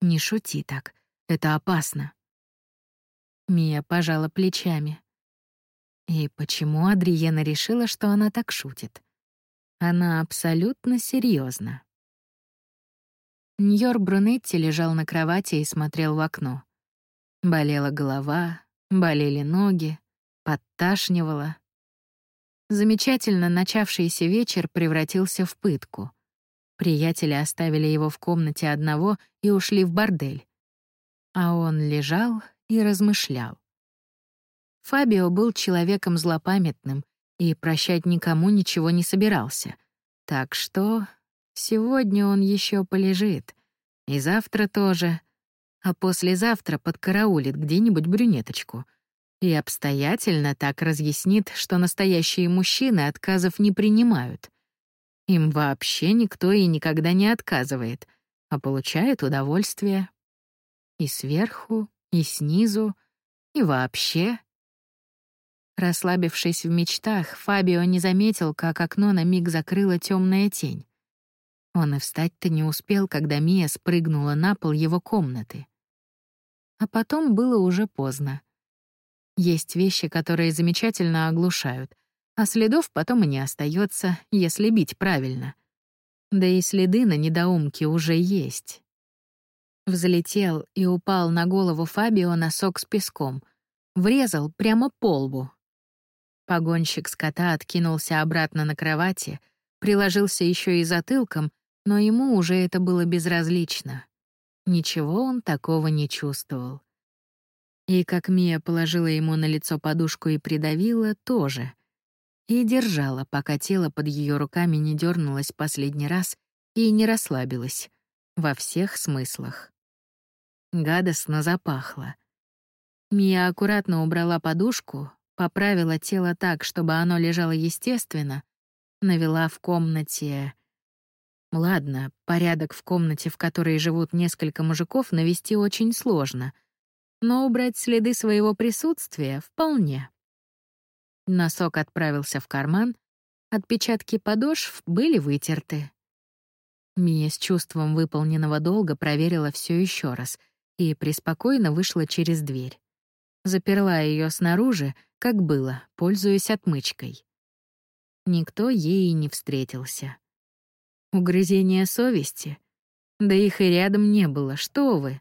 «Не шути так. Это опасно. Мия пожала плечами. И почему Адриена решила, что она так шутит? Она абсолютно серьезна. Ньор Брунетти лежал на кровати и смотрел в окно. Болела голова, болели ноги, подташнивало. Замечательно начавшийся вечер превратился в пытку. Приятели оставили его в комнате одного и ушли в бордель а он лежал и размышлял. Фабио был человеком злопамятным и прощать никому ничего не собирался. Так что сегодня он еще полежит, и завтра тоже, а послезавтра подкараулит где-нибудь брюнеточку и обстоятельно так разъяснит, что настоящие мужчины отказов не принимают. Им вообще никто и никогда не отказывает, а получает удовольствие. И сверху, и снизу, и вообще. Расслабившись в мечтах, Фабио не заметил, как окно на миг закрыла темная тень. Он и встать-то не успел, когда Мия спрыгнула на пол его комнаты. А потом было уже поздно. Есть вещи, которые замечательно оглушают, а следов потом и не остается, если бить правильно. Да и следы на недоумке уже есть. Взлетел и упал на голову Фабио носок с песком. Врезал прямо по лбу. Погонщик скота откинулся обратно на кровати, приложился еще и затылком, но ему уже это было безразлично. Ничего он такого не чувствовал. И как Мия положила ему на лицо подушку и придавила, тоже. И держала, пока тело под ее руками не дернулось последний раз и не расслабилось. Во всех смыслах. Гадостно запахло. Мия аккуратно убрала подушку, поправила тело так, чтобы оно лежало естественно, навела в комнате... Ладно, порядок в комнате, в которой живут несколько мужиков, навести очень сложно, но убрать следы своего присутствия — вполне. Носок отправился в карман, отпечатки подошв были вытерты. Мия с чувством выполненного долга проверила все еще раз и преспокойно вышла через дверь. Заперла ее снаружи, как было, пользуясь отмычкой. Никто ей не встретился. Угрызение совести? Да их и рядом не было, что вы.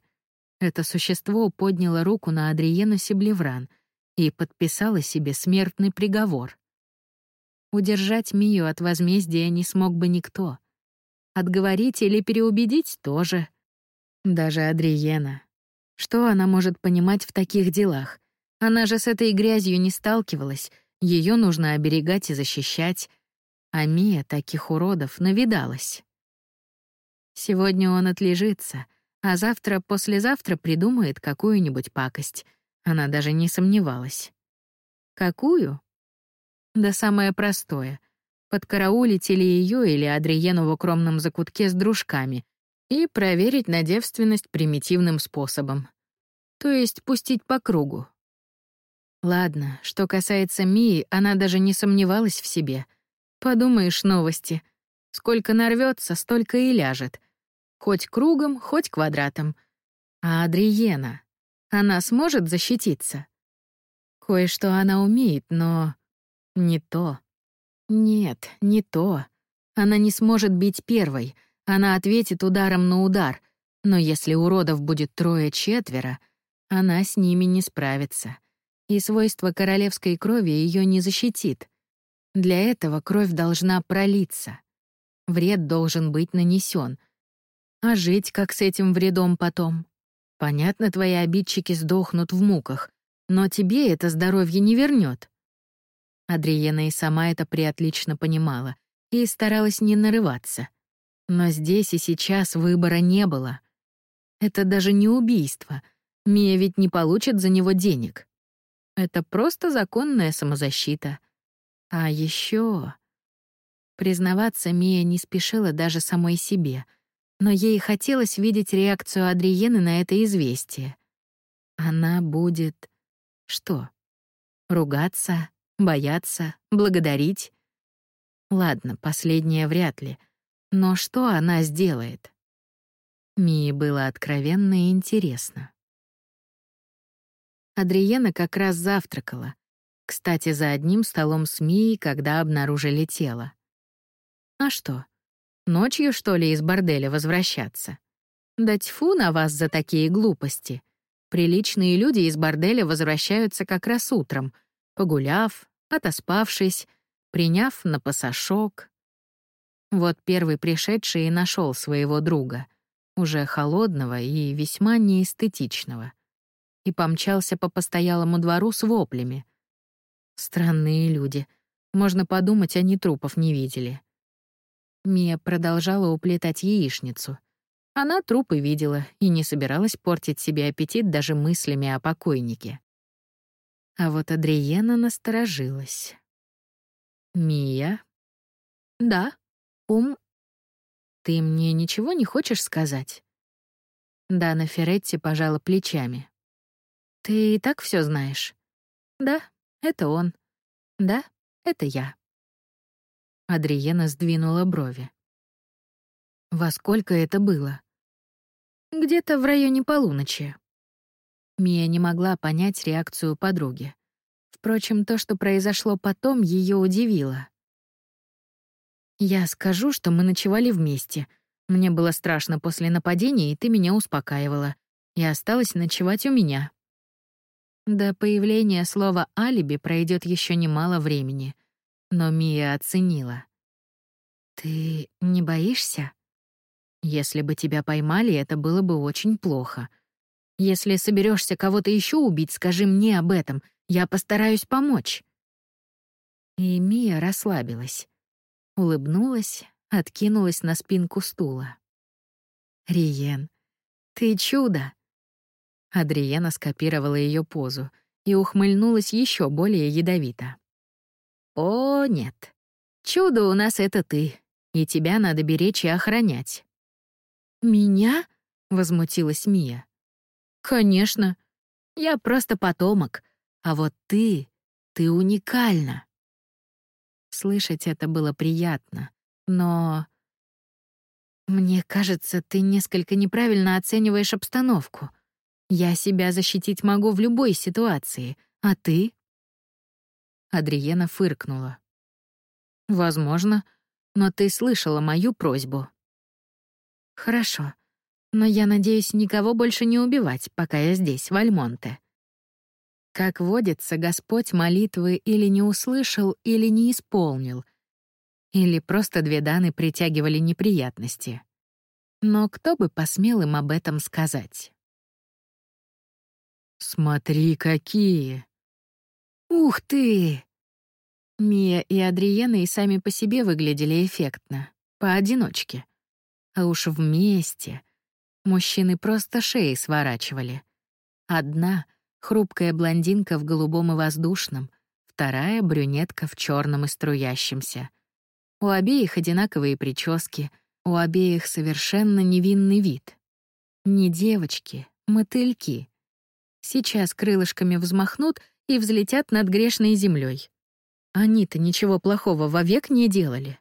Это существо подняло руку на Адриену Сиблевран и подписало себе смертный приговор. Удержать Мию от возмездия не смог бы никто. Отговорить или переубедить тоже. Даже Адриена. Что она может понимать в таких делах? Она же с этой грязью не сталкивалась, ее нужно оберегать и защищать. А Мия таких уродов навидалась. Сегодня он отлежится, а завтра-послезавтра придумает какую-нибудь пакость. Она даже не сомневалась. Какую? Да самое простое. Подкараулить или ее, или Адриену в укромном закутке с дружками и проверить на девственность примитивным способом. То есть пустить по кругу, Ладно, что касается Мии, она даже не сомневалась в себе. Подумаешь, новости. Сколько нарвется, столько и ляжет. Хоть кругом, хоть квадратом. А Адриена? Она сможет защититься? Кое-что она умеет, но... Не то. Нет, не то. Она не сможет бить первой. Она ответит ударом на удар. Но если уродов будет трое-четверо, она с ними не справится и свойство королевской крови ее не защитит. Для этого кровь должна пролиться. Вред должен быть нанесен. А жить как с этим вредом потом? Понятно, твои обидчики сдохнут в муках, но тебе это здоровье не вернет. Адриена и сама это приотлично понимала и старалась не нарываться. Но здесь и сейчас выбора не было. Это даже не убийство. Мия ведь не получит за него денег. Это просто законная самозащита. А еще... Признаваться Мия не спешила даже самой себе, но ей хотелось видеть реакцию Адриены на это известие. Она будет... Что? Ругаться? Бояться? Благодарить? Ладно, последнее вряд ли. Но что она сделает? Мии было откровенно и интересно. Адриена как раз завтракала. Кстати, за одним столом с Мией, когда обнаружили тело. А что, ночью, что ли, из борделя возвращаться? Да тьфу на вас за такие глупости. Приличные люди из борделя возвращаются как раз утром, погуляв, отоспавшись, приняв на пасашок. Вот первый пришедший и нашел своего друга, уже холодного и весьма неэстетичного и помчался по постоялому двору с воплями. Странные люди. Можно подумать, они трупов не видели. Мия продолжала уплетать яичницу. Она трупы видела и не собиралась портить себе аппетит даже мыслями о покойнике. А вот Адриена насторожилась. «Мия?» «Да, ум...» «Ты мне ничего не хочешь сказать?» Дана Феретти пожала плечами. «Ты и так все знаешь?» «Да, это он. Да, это я. Адриена сдвинула брови. Во сколько это было? Где-то в районе полуночи. Мия не могла понять реакцию подруги. Впрочем, то, что произошло потом, ее удивило. «Я скажу, что мы ночевали вместе. Мне было страшно после нападения, и ты меня успокаивала. И осталась ночевать у меня». До появления слова «алиби» пройдет еще немало времени. Но Мия оценила. «Ты не боишься?» «Если бы тебя поймали, это было бы очень плохо. Если соберешься кого-то еще убить, скажи мне об этом. Я постараюсь помочь». И Мия расслабилась. Улыбнулась, откинулась на спинку стула. «Риен, ты чудо!» Адриена скопировала ее позу и ухмыльнулась еще более ядовито. «О, нет. Чудо у нас — это ты, и тебя надо беречь и охранять». «Меня?» — возмутилась Мия. «Конечно. Я просто потомок. А вот ты, ты уникальна». Слышать это было приятно, но... «Мне кажется, ты несколько неправильно оцениваешь обстановку. Я себя защитить могу в любой ситуации, а ты?» Адриена фыркнула. «Возможно, но ты слышала мою просьбу». «Хорошо но я надеюсь никого больше не убивать, пока я здесь, в Альмонте. Как водится, Господь молитвы или не услышал, или не исполнил, или просто две Даны притягивали неприятности. Но кто бы посмел им об этом сказать? «Смотри, какие!» «Ух ты!» Мия и Адриена и сами по себе выглядели эффектно, поодиночке. А уж вместе, Мужчины просто шеи сворачивали. Одна — хрупкая блондинка в голубом и воздушном, вторая — брюнетка в черном и струящемся. У обеих одинаковые прически, у обеих совершенно невинный вид. Не девочки, мотыльки. Сейчас крылышками взмахнут и взлетят над грешной землей. Они-то ничего плохого вовек не делали.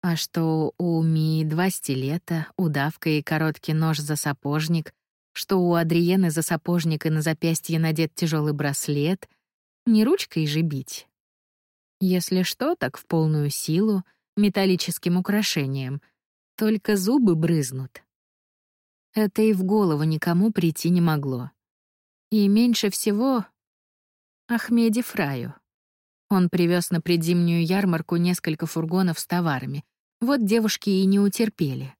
А что у Ми два стилета, удавка и короткий нож за сапожник, что у Адриены за сапожник и на запястье надет тяжелый браслет, не ручкой же бить. Если что, так в полную силу, металлическим украшением, только зубы брызнут. Это и в голову никому прийти не могло. И меньше всего Ахмеди Фраю. Он привез на предзимнюю ярмарку несколько фургонов с товарами, вот девушки и не утерпели.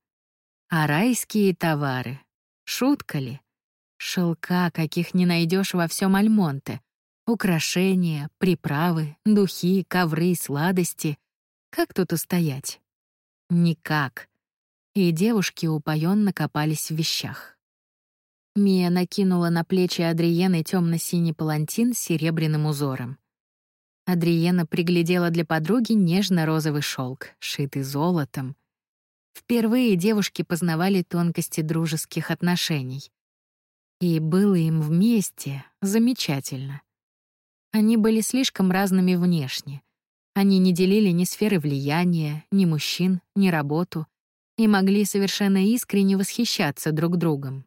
А райские товары. Шутка ли? Шелка, каких не найдешь во всем Альмонте. Украшения, приправы, духи, ковры, сладости. Как тут устоять? Никак. И девушки упоенно копались в вещах. Мия накинула на плечи Адриены темно-синий палантин с серебряным узором. Адриена приглядела для подруги нежно-розовый шелк, шитый золотом. Впервые девушки познавали тонкости дружеских отношений. И было им вместе замечательно. Они были слишком разными внешне. Они не делили ни сферы влияния, ни мужчин, ни работу и могли совершенно искренне восхищаться друг другом.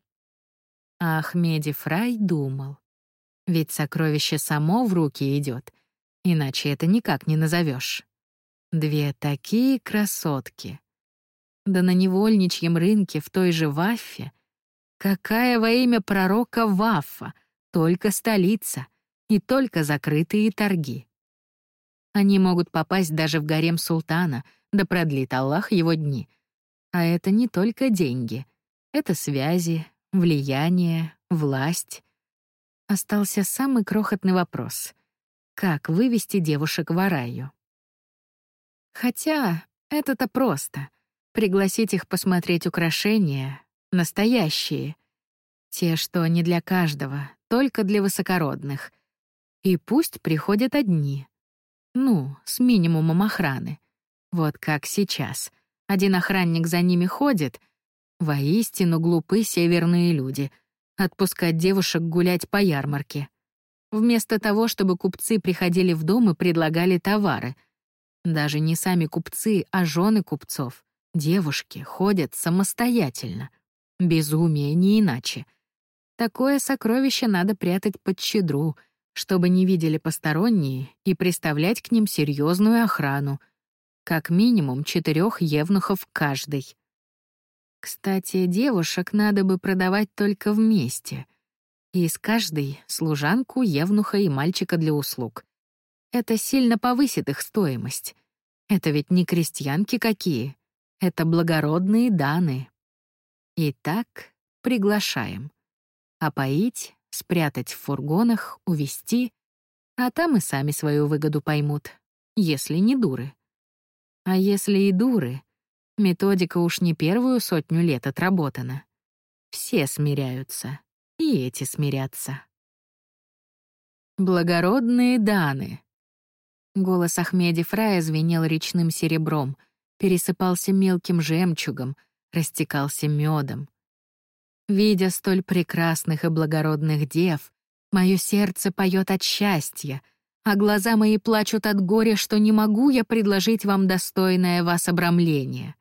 А Ахмеди Фрай думал. Ведь сокровище само в руки идет — Иначе это никак не назовешь. Две такие красотки. Да на невольничьем рынке в той же Ваффе. Какая во имя пророка Ваффа, только столица и только закрытые торги. Они могут попасть даже в гарем султана, да продлит Аллах его дни. А это не только деньги. Это связи, влияние, власть. Остался самый крохотный вопрос — как вывести девушек в Араю. Хотя это-то просто. Пригласить их посмотреть украшения, настоящие. Те, что не для каждого, только для высокородных. И пусть приходят одни. Ну, с минимумом охраны. Вот как сейчас. Один охранник за ними ходит. Воистину глупы северные люди. Отпускать девушек гулять по ярмарке. вместо того, чтобы купцы приходили в дом и предлагали товары. Даже не сами купцы, а жены купцов, девушки, ходят самостоятельно. Безумие, не иначе. Такое сокровище надо прятать под щедру, чтобы не видели посторонние и приставлять к ним серьезную охрану. Как минимум четырех евнухов каждый. Кстати, девушек надо бы продавать только вместе. И с каждой — служанку, евнуха и мальчика для услуг. Это сильно повысит их стоимость. Это ведь не крестьянки какие. Это благородные даны. Итак, приглашаем. Опоить, спрятать в фургонах, увезти, а там и сами свою выгоду поймут, если не дуры. А если и дуры, Методика уж не первую сотню лет отработана. Все смиряются, и эти смирятся. «Благородные Даны!» Голос Ахмеди Фрая звенел речным серебром, пересыпался мелким жемчугом, растекался медом. Видя столь прекрасных и благородных дев, мое сердце поет от счастья, а глаза мои плачут от горя, что не могу я предложить вам достойное вас обрамление.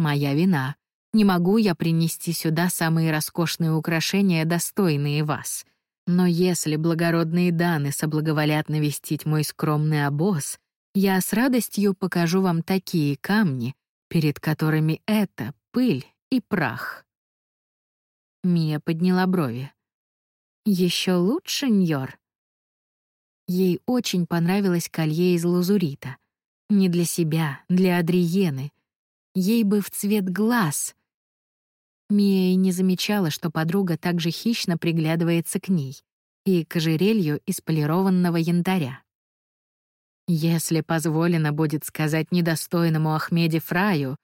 Моя вина. Не могу я принести сюда самые роскошные украшения, достойные вас. Но если благородные даны соблаговолят навестить мой скромный обоз, я с радостью покажу вам такие камни, перед которыми это пыль и прах. Мия подняла брови. Еще лучше, Ньор. Ей очень понравилось колье из лазурита. Не для себя, для Адриены — Ей бы в цвет глаз. Мия и не замечала, что подруга также хищно приглядывается к ней и к ожерелью из полированного янтаря. Если позволено будет сказать недостойному Ахмеде Фраю,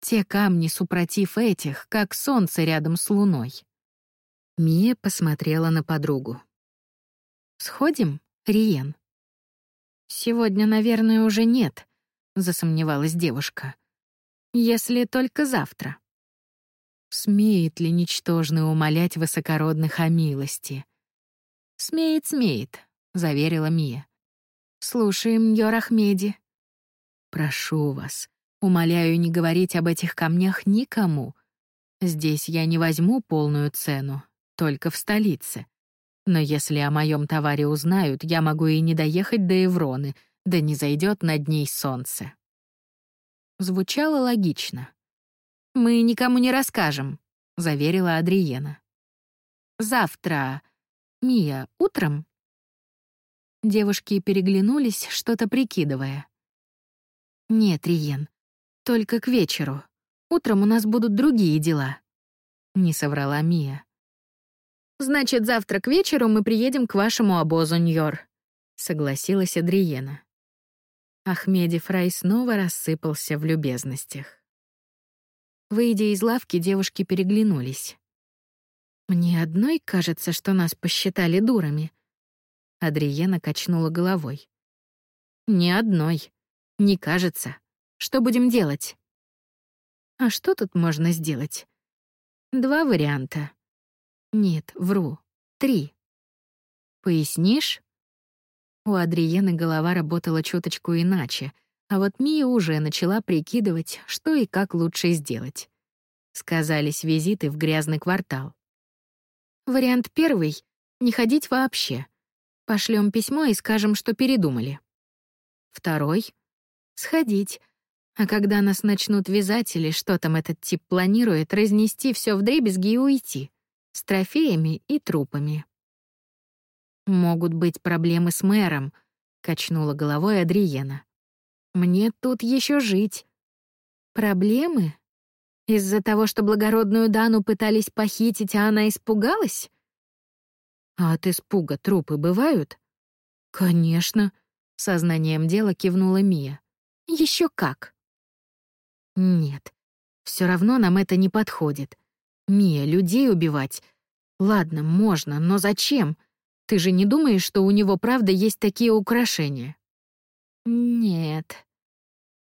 те камни супротив этих, как солнце рядом с луной. Мия посмотрела на подругу. «Сходим, Риен?» «Сегодня, наверное, уже нет», — засомневалась девушка. Если только завтра. Смеет ли ничтожный умолять высокородных о милости? «Смеет, смеет», — заверила Мия. «Слушаем, Йор Ахмеди». «Прошу вас, умоляю не говорить об этих камнях никому. Здесь я не возьму полную цену, только в столице. Но если о моем товаре узнают, я могу и не доехать до Евроны, да не зайдет над ней солнце». Звучало логично. «Мы никому не расскажем», — заверила Адриена. «Завтра. Мия, утром?» Девушки переглянулись, что-то прикидывая. «Нет, Риен, только к вечеру. Утром у нас будут другие дела», — не соврала Мия. «Значит, завтра к вечеру мы приедем к вашему обозу, Ньор», — согласилась Адриена. Ахмеди Фрай снова рассыпался в любезностях. Выйдя из лавки, девушки переглянулись. «Мне одной кажется, что нас посчитали дурами». Адриена качнула головой. «Не одной. Не кажется. Что будем делать?» «А что тут можно сделать?» «Два варианта». «Нет, вру. Три». «Пояснишь?» У Адриены голова работала чуточку иначе, а вот Мия уже начала прикидывать, что и как лучше сделать. Сказались визиты в грязный квартал. Вариант первый — не ходить вообще. Пошлем письмо и скажем, что передумали. Второй — сходить. А когда нас начнут вязать или что там этот тип планирует, разнести все в дребезги и уйти. С трофеями и трупами. «Могут быть проблемы с мэром», — качнула головой Адриена. «Мне тут еще жить». «Проблемы? Из-за того, что благородную Дану пытались похитить, а она испугалась?» «А от испуга трупы бывают?» «Конечно», — сознанием дела кивнула Мия. Еще как». «Нет, все равно нам это не подходит. Мия, людей убивать? Ладно, можно, но зачем? Ты же не думаешь, что у него правда есть такие украшения? Нет.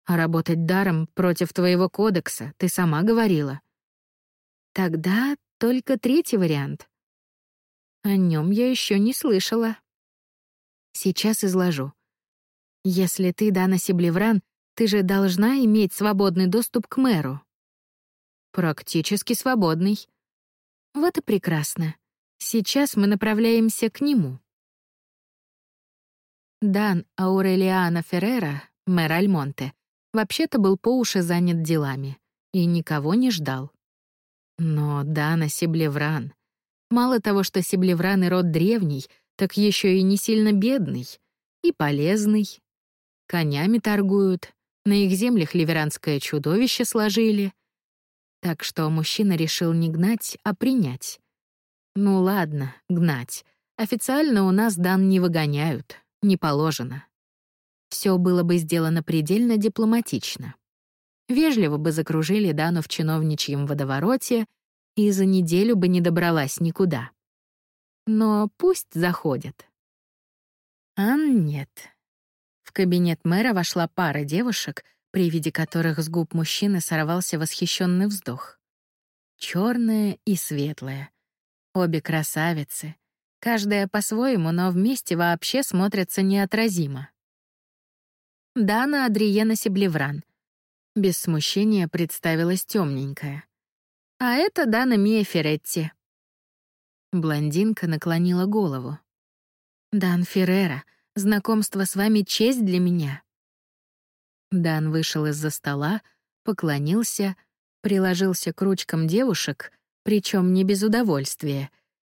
А работать даром против твоего кодекса, ты сама говорила. Тогда только третий вариант. О нем я еще не слышала. Сейчас изложу. Если ты Дана Сиблевран, ты же должна иметь свободный доступ к мэру. Практически свободный. Вот и прекрасно. Сейчас мы направляемся к нему. Дан Аурелиано Феррера, мэр Альмонте, вообще-то был по уши занят делами и никого не ждал. Но Дана Сиблевран. Мало того, что Сиблевран и род древний, так еще и не сильно бедный и полезный. Конями торгуют, на их землях ливеранское чудовище сложили. Так что мужчина решил не гнать, а принять. Ну ладно, гнать. Официально у нас Дан не выгоняют, не положено. Все было бы сделано предельно дипломатично. Вежливо бы закружили Дану в чиновничьем водовороте, и за неделю бы не добралась никуда. Но пусть заходят. А нет. В кабинет мэра вошла пара девушек, при виде которых с губ мужчины сорвался восхищенный вздох. Черная и светлая. Обе красавицы. Каждая по-своему, но вместе вообще смотрятся неотразимо. Дана Адриена Сиблевран. Без смущения представилась темненькая. А это Дана Мия Феретти. Блондинка наклонила голову. «Дан Феррера, знакомство с вами — честь для меня». Дан вышел из-за стола, поклонился, приложился к ручкам девушек, причем не без удовольствия,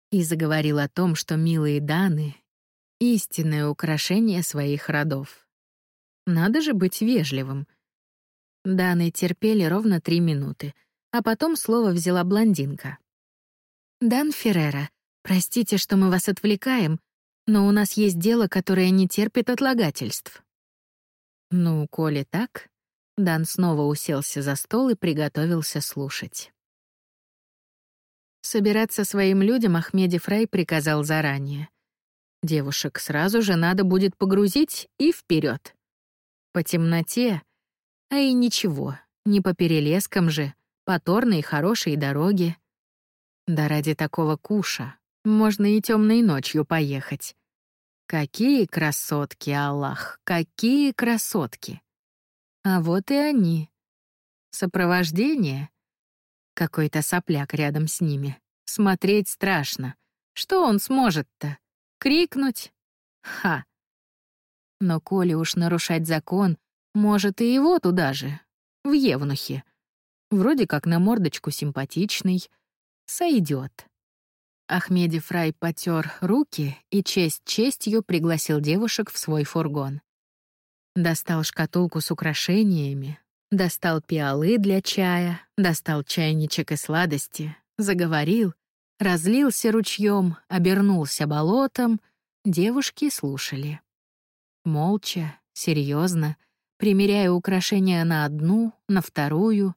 и заговорил о том, что милые Даны — истинное украшение своих родов. Надо же быть вежливым. Даны терпели ровно три минуты, а потом слово взяла блондинка. «Дан Феррера, простите, что мы вас отвлекаем, но у нас есть дело, которое не терпит отлагательств». Ну, коли так, Дан снова уселся за стол и приготовился слушать. Собираться своим людям Ахмеди Фрай приказал заранее. Девушек сразу же надо будет погрузить и вперед. По темноте, а и ничего, не по перелескам же, по торной хорошей дороге. Да ради такого куша можно и темной ночью поехать. Какие красотки, Аллах, какие красотки! А вот и они. Сопровождение. Какой-то сопляк рядом с ними. Смотреть страшно. Что он сможет-то? Крикнуть? Ха! Но коли уж нарушать закон, может, и его туда же, в Евнухе. Вроде как на мордочку симпатичный. Сойдет. Ахмеди Фрай потер руки и честь честью пригласил девушек в свой фургон. Достал шкатулку с украшениями, достал пиалы для чая, достал чайничек и сладости, заговорил, разлился ручьем, обернулся болотом. Девушки слушали. Молча, серьезно, примеряя украшения на одну, на вторую,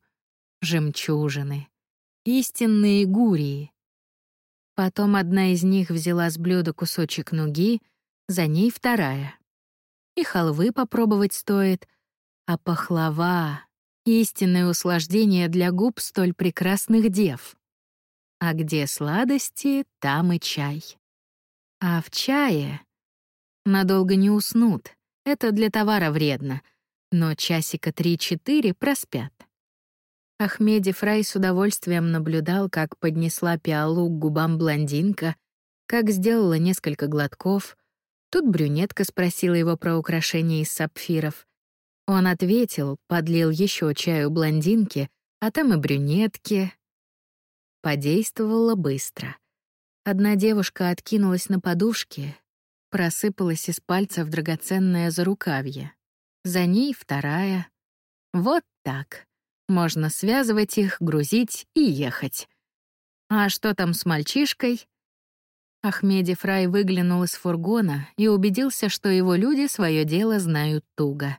жемчужины, истинные гурии. Потом одна из них взяла с блюда кусочек нуги, за ней вторая. И халвы попробовать стоит, а пахлава — истинное услаждение для губ столь прекрасных дев. А где сладости, там и чай. А в чае Надолго не уснут, это для товара вредно, но часика три-четыре проспят. Ахмеди Фрай с удовольствием наблюдал, как поднесла пиалу к губам блондинка, как сделала несколько глотков. Тут брюнетка спросила его про украшения из сапфиров. Он ответил, подлил еще чаю блондинке, а там и брюнетке. Подействовало быстро. Одна девушка откинулась на подушке, Просыпалась из пальцев драгоценное зарукавье. За ней вторая. Вот так. Можно связывать их, грузить и ехать. А что там с мальчишкой? Ахмеди Фрай выглянул из фургона и убедился, что его люди свое дело знают туго.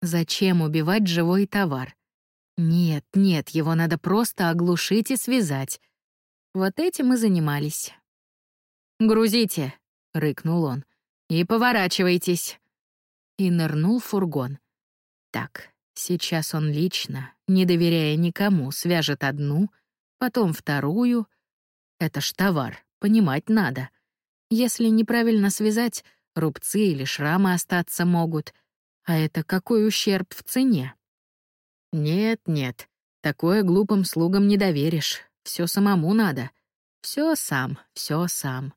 Зачем убивать живой товар? Нет, нет, его надо просто оглушить и связать. Вот этим и занимались. «Грузите», — рыкнул он. «И поворачивайтесь!» И нырнул фургон. Так, сейчас он лично, не доверяя никому, свяжет одну, потом вторую. Это ж товар, понимать надо. Если неправильно связать, рубцы или шрамы остаться могут. А это какой ущерб в цене? Нет-нет, такое глупым слугам не доверишь. Все самому надо. Все сам, все сам.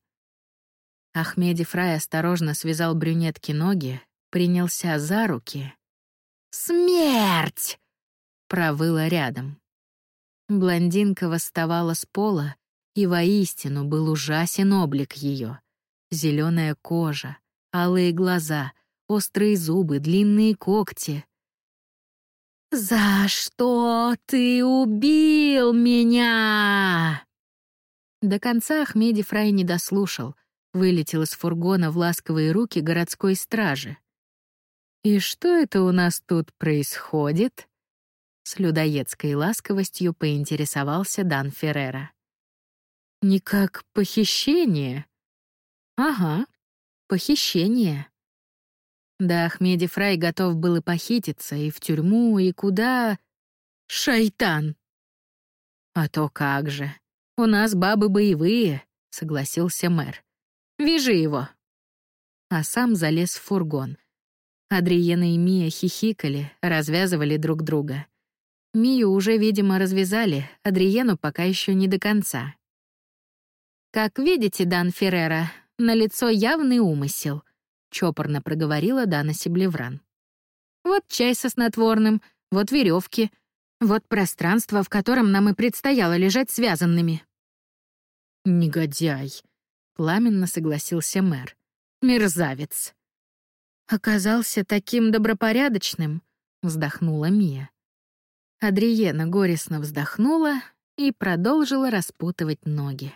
Ахмеди Фрай осторожно связал брюнетки ноги, принялся за руки. «Смерть!» — провыла рядом. Блондинка восставала с пола, и воистину был ужасен облик ее. Зеленая кожа, алые глаза, острые зубы, длинные когти. «За что ты убил меня?» До конца Ахмеди Фрай не дослушал, вылетел из фургона в ласковые руки городской стражи. «И что это у нас тут происходит?» С людоедской ласковостью поинтересовался Дан Феррера. «Не как похищение?» «Ага, похищение». Да, Ахмеди Фрай готов был и похититься, и в тюрьму, и куда... Шайтан! А то как же. У нас бабы боевые, согласился мэр. Вяжи его. А сам залез в фургон. Адриена и Мия хихикали, развязывали друг друга. Мию уже, видимо, развязали, Адриену пока еще не до конца. «Как видите, Дан Феррера, на лицо явный умысел», — чопорно проговорила Дана Сиблевран. «Вот чай со снотворным, вот веревки, вот пространство, в котором нам и предстояло лежать связанными». «Негодяй», — пламенно согласился мэр. «Мерзавец». «Оказался таким добропорядочным», — вздохнула Мия. Адриена горестно вздохнула и продолжила распутывать ноги.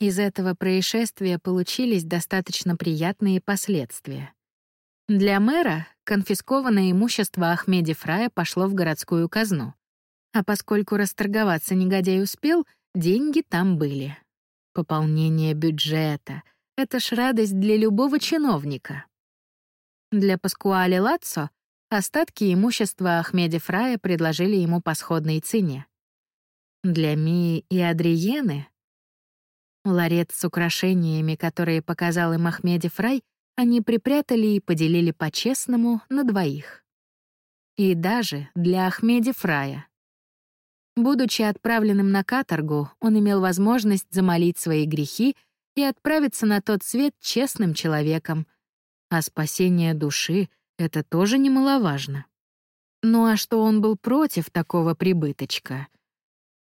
Из этого происшествия получились достаточно приятные последствия. Для мэра конфискованное имущество Ахмеди Фрая пошло в городскую казну. А поскольку расторговаться негодяй успел, деньги там были. Пополнение бюджета — это ж радость для любого чиновника. Для Паскуали Лацо остатки имущества Ахмеди Фрая предложили ему по сходной цене. Для Мии и Адриены Ларец с украшениями, которые показал им Ахмеди Фрай, они припрятали и поделили по-честному на двоих. И даже для Ахмеди Фрая. Будучи отправленным на каторгу, он имел возможность замолить свои грехи и отправиться на тот свет честным человеком. А спасение души — это тоже немаловажно. Ну а что он был против такого прибыточка?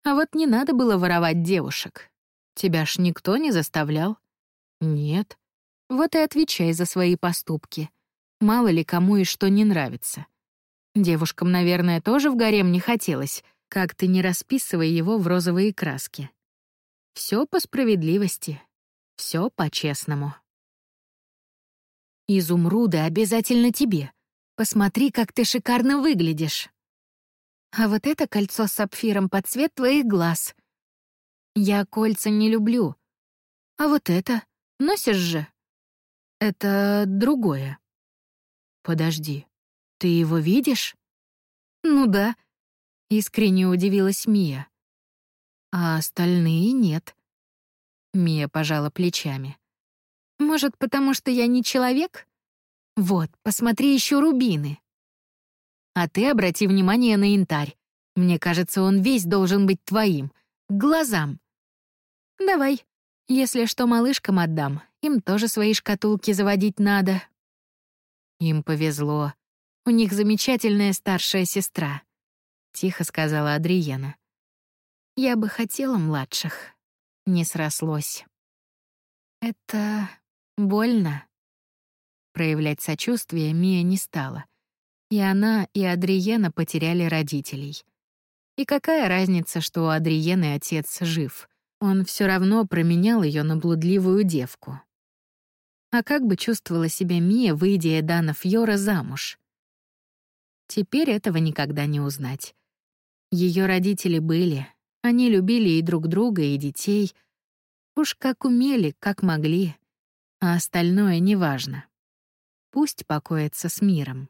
А вот не надо было воровать девушек. Тебя ж никто не заставлял? Нет. Вот и отвечай за свои поступки. Мало ли кому и что не нравится. Девушкам, наверное, тоже в гарем не хотелось, как ты не расписывай его в розовые краски. Все по справедливости, все по-честному. Изумруды обязательно тебе. Посмотри, как ты шикарно выглядишь. А вот это кольцо с сапфиром под цвет твоих глаз — я кольца не люблю. А вот это? Носишь же? Это другое. Подожди, ты его видишь? Ну да. Искренне удивилась Мия. А остальные нет. Мия пожала плечами. Может, потому что я не человек? Вот, посмотри еще рубины. А ты обрати внимание на янтарь. Мне кажется, он весь должен быть твоим. К глазам. «Давай. Если что малышкам отдам, им тоже свои шкатулки заводить надо». «Им повезло. У них замечательная старшая сестра», — тихо сказала Адриена. «Я бы хотела младших. Не срослось». «Это больно». Проявлять сочувствие Мия не стала. И она, и Адриена потеряли родителей. И какая разница, что у Адриены отец жив — он все равно променял ее на блудливую девку. А как бы чувствовала себя Мия, выйдя Дана Фьора замуж? Теперь этого никогда не узнать. Ее родители были, они любили и друг друга, и детей. Уж как умели, как могли, а остальное неважно. Пусть покоится с миром.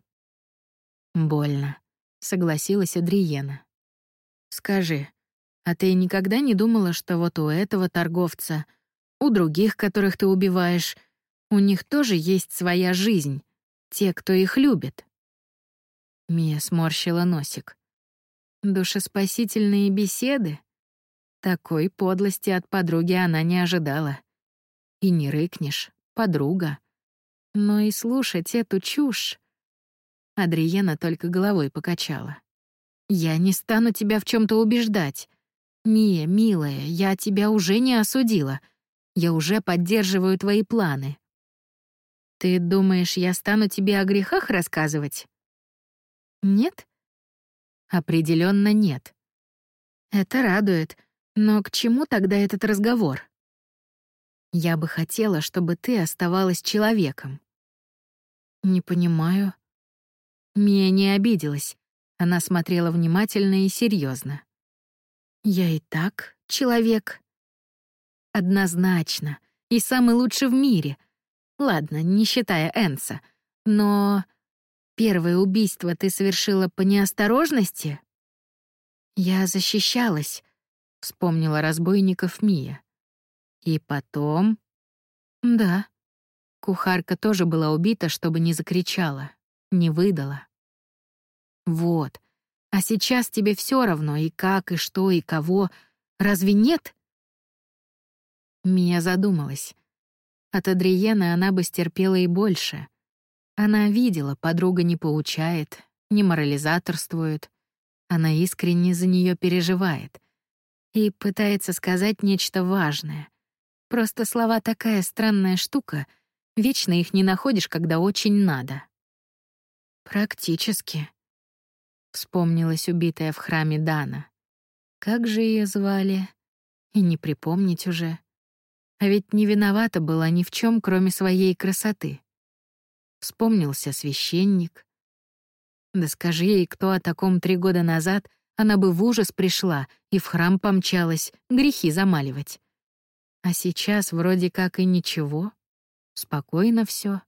Больно, согласилась Адриена. Скажи, а ты никогда не думала, что вот у этого торговца, у других, которых ты убиваешь, У них тоже есть своя жизнь, те, кто их любит. Мия сморщила носик. Душеспасительные беседы? Такой подлости от подруги она не ожидала. И не рыкнешь, подруга. Но и слушать эту чушь... Адриена только головой покачала. «Я не стану тебя в чем то убеждать. Мия, милая, я тебя уже не осудила. Я уже поддерживаю твои планы. Ты думаешь, я стану тебе о грехах рассказывать? Нет? Определенно нет. Это радует, но к чему тогда этот разговор? Я бы хотела, чтобы ты оставалась человеком. Не понимаю. Мия не обиделась. Она смотрела внимательно и серьезно. Я и так человек. Однозначно. И самый лучший в мире. Ладно, не считая Энса. Но первое убийство ты совершила по неосторожности? Я защищалась, вспомнила разбойников Мия. И потом... Да. Кухарка тоже была убита, чтобы не закричала, не выдала. Вот. А сейчас тебе все равно, и как, и что, и кого. Разве нет? Мия задумалась. От Адриены она бы стерпела и больше. Она видела, подруга не поучает, не морализаторствует. Она искренне за нее переживает и пытается сказать нечто важное. Просто слова такая странная штука, вечно их не находишь, когда очень надо. Практически. Вспомнилась убитая в храме Дана. Как же ее звали? И не припомнить уже. А ведь не виновата была ни в чем, кроме своей красоты. Вспомнился священник. Да скажи ей, кто о таком три года назад, она бы в ужас пришла и в храм помчалась, грехи замаливать. А сейчас вроде как и ничего. Спокойно все.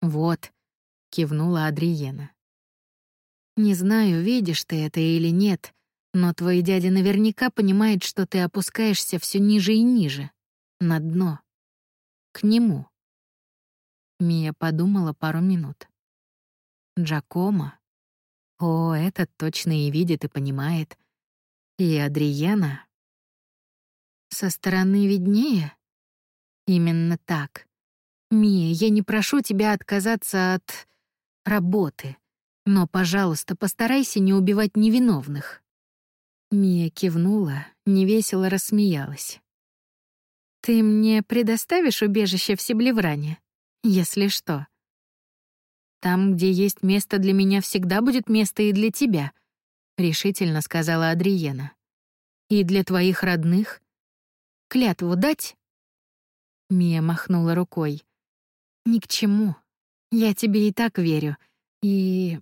«Вот», — кивнула Адриена. «Не знаю, видишь ты это или нет, но твой дядя наверняка понимает, что ты опускаешься все ниже и ниже, на дно. К нему. Мия подумала пару минут. Джакомо? О, этот точно и видит, и понимает. И Адриена? Со стороны виднее? Именно так. Мия, я не прошу тебя отказаться от работы, но, пожалуйста, постарайся не убивать невиновных. Мия кивнула, невесело рассмеялась. «Ты мне предоставишь убежище в Себлевране, если что? Там, где есть место для меня, всегда будет место и для тебя», — решительно сказала Адриена. «И для твоих родных? Клятву дать?» Мия махнула рукой. «Ни к чему. Я тебе и так верю. И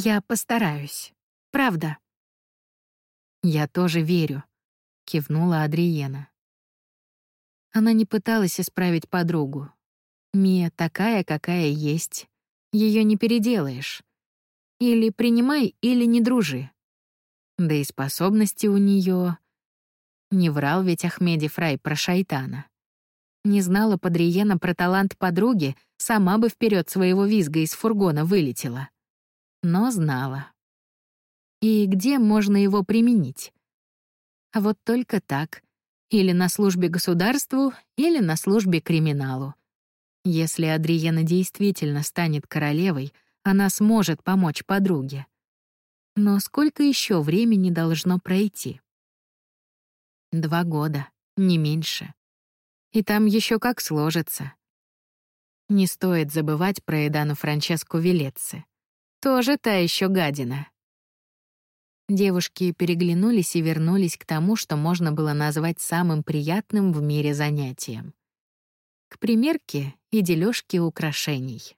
я постараюсь. Правда». «Я тоже верю», — кивнула Адриена. Она не пыталась исправить подругу. Мия такая, какая есть. Ее не переделаешь. Или принимай, или не дружи. Да и способности у нее. Не врал ведь Ахмеди Фрай про шайтана. Не знала Подриена про талант подруги, сама бы вперед своего визга из фургона вылетела. Но знала и где можно его применить. Вот только так. Или на службе государству, или на службе криминалу. Если Адриена действительно станет королевой, она сможет помочь подруге. Но сколько еще времени должно пройти? Два года, не меньше. И там еще как сложится. Не стоит забывать про Эдану Франческу Велецци. Тоже та еще гадина. Девушки переглянулись и вернулись к тому, что можно было назвать самым приятным в мире занятием. К примерке и дележке украшений.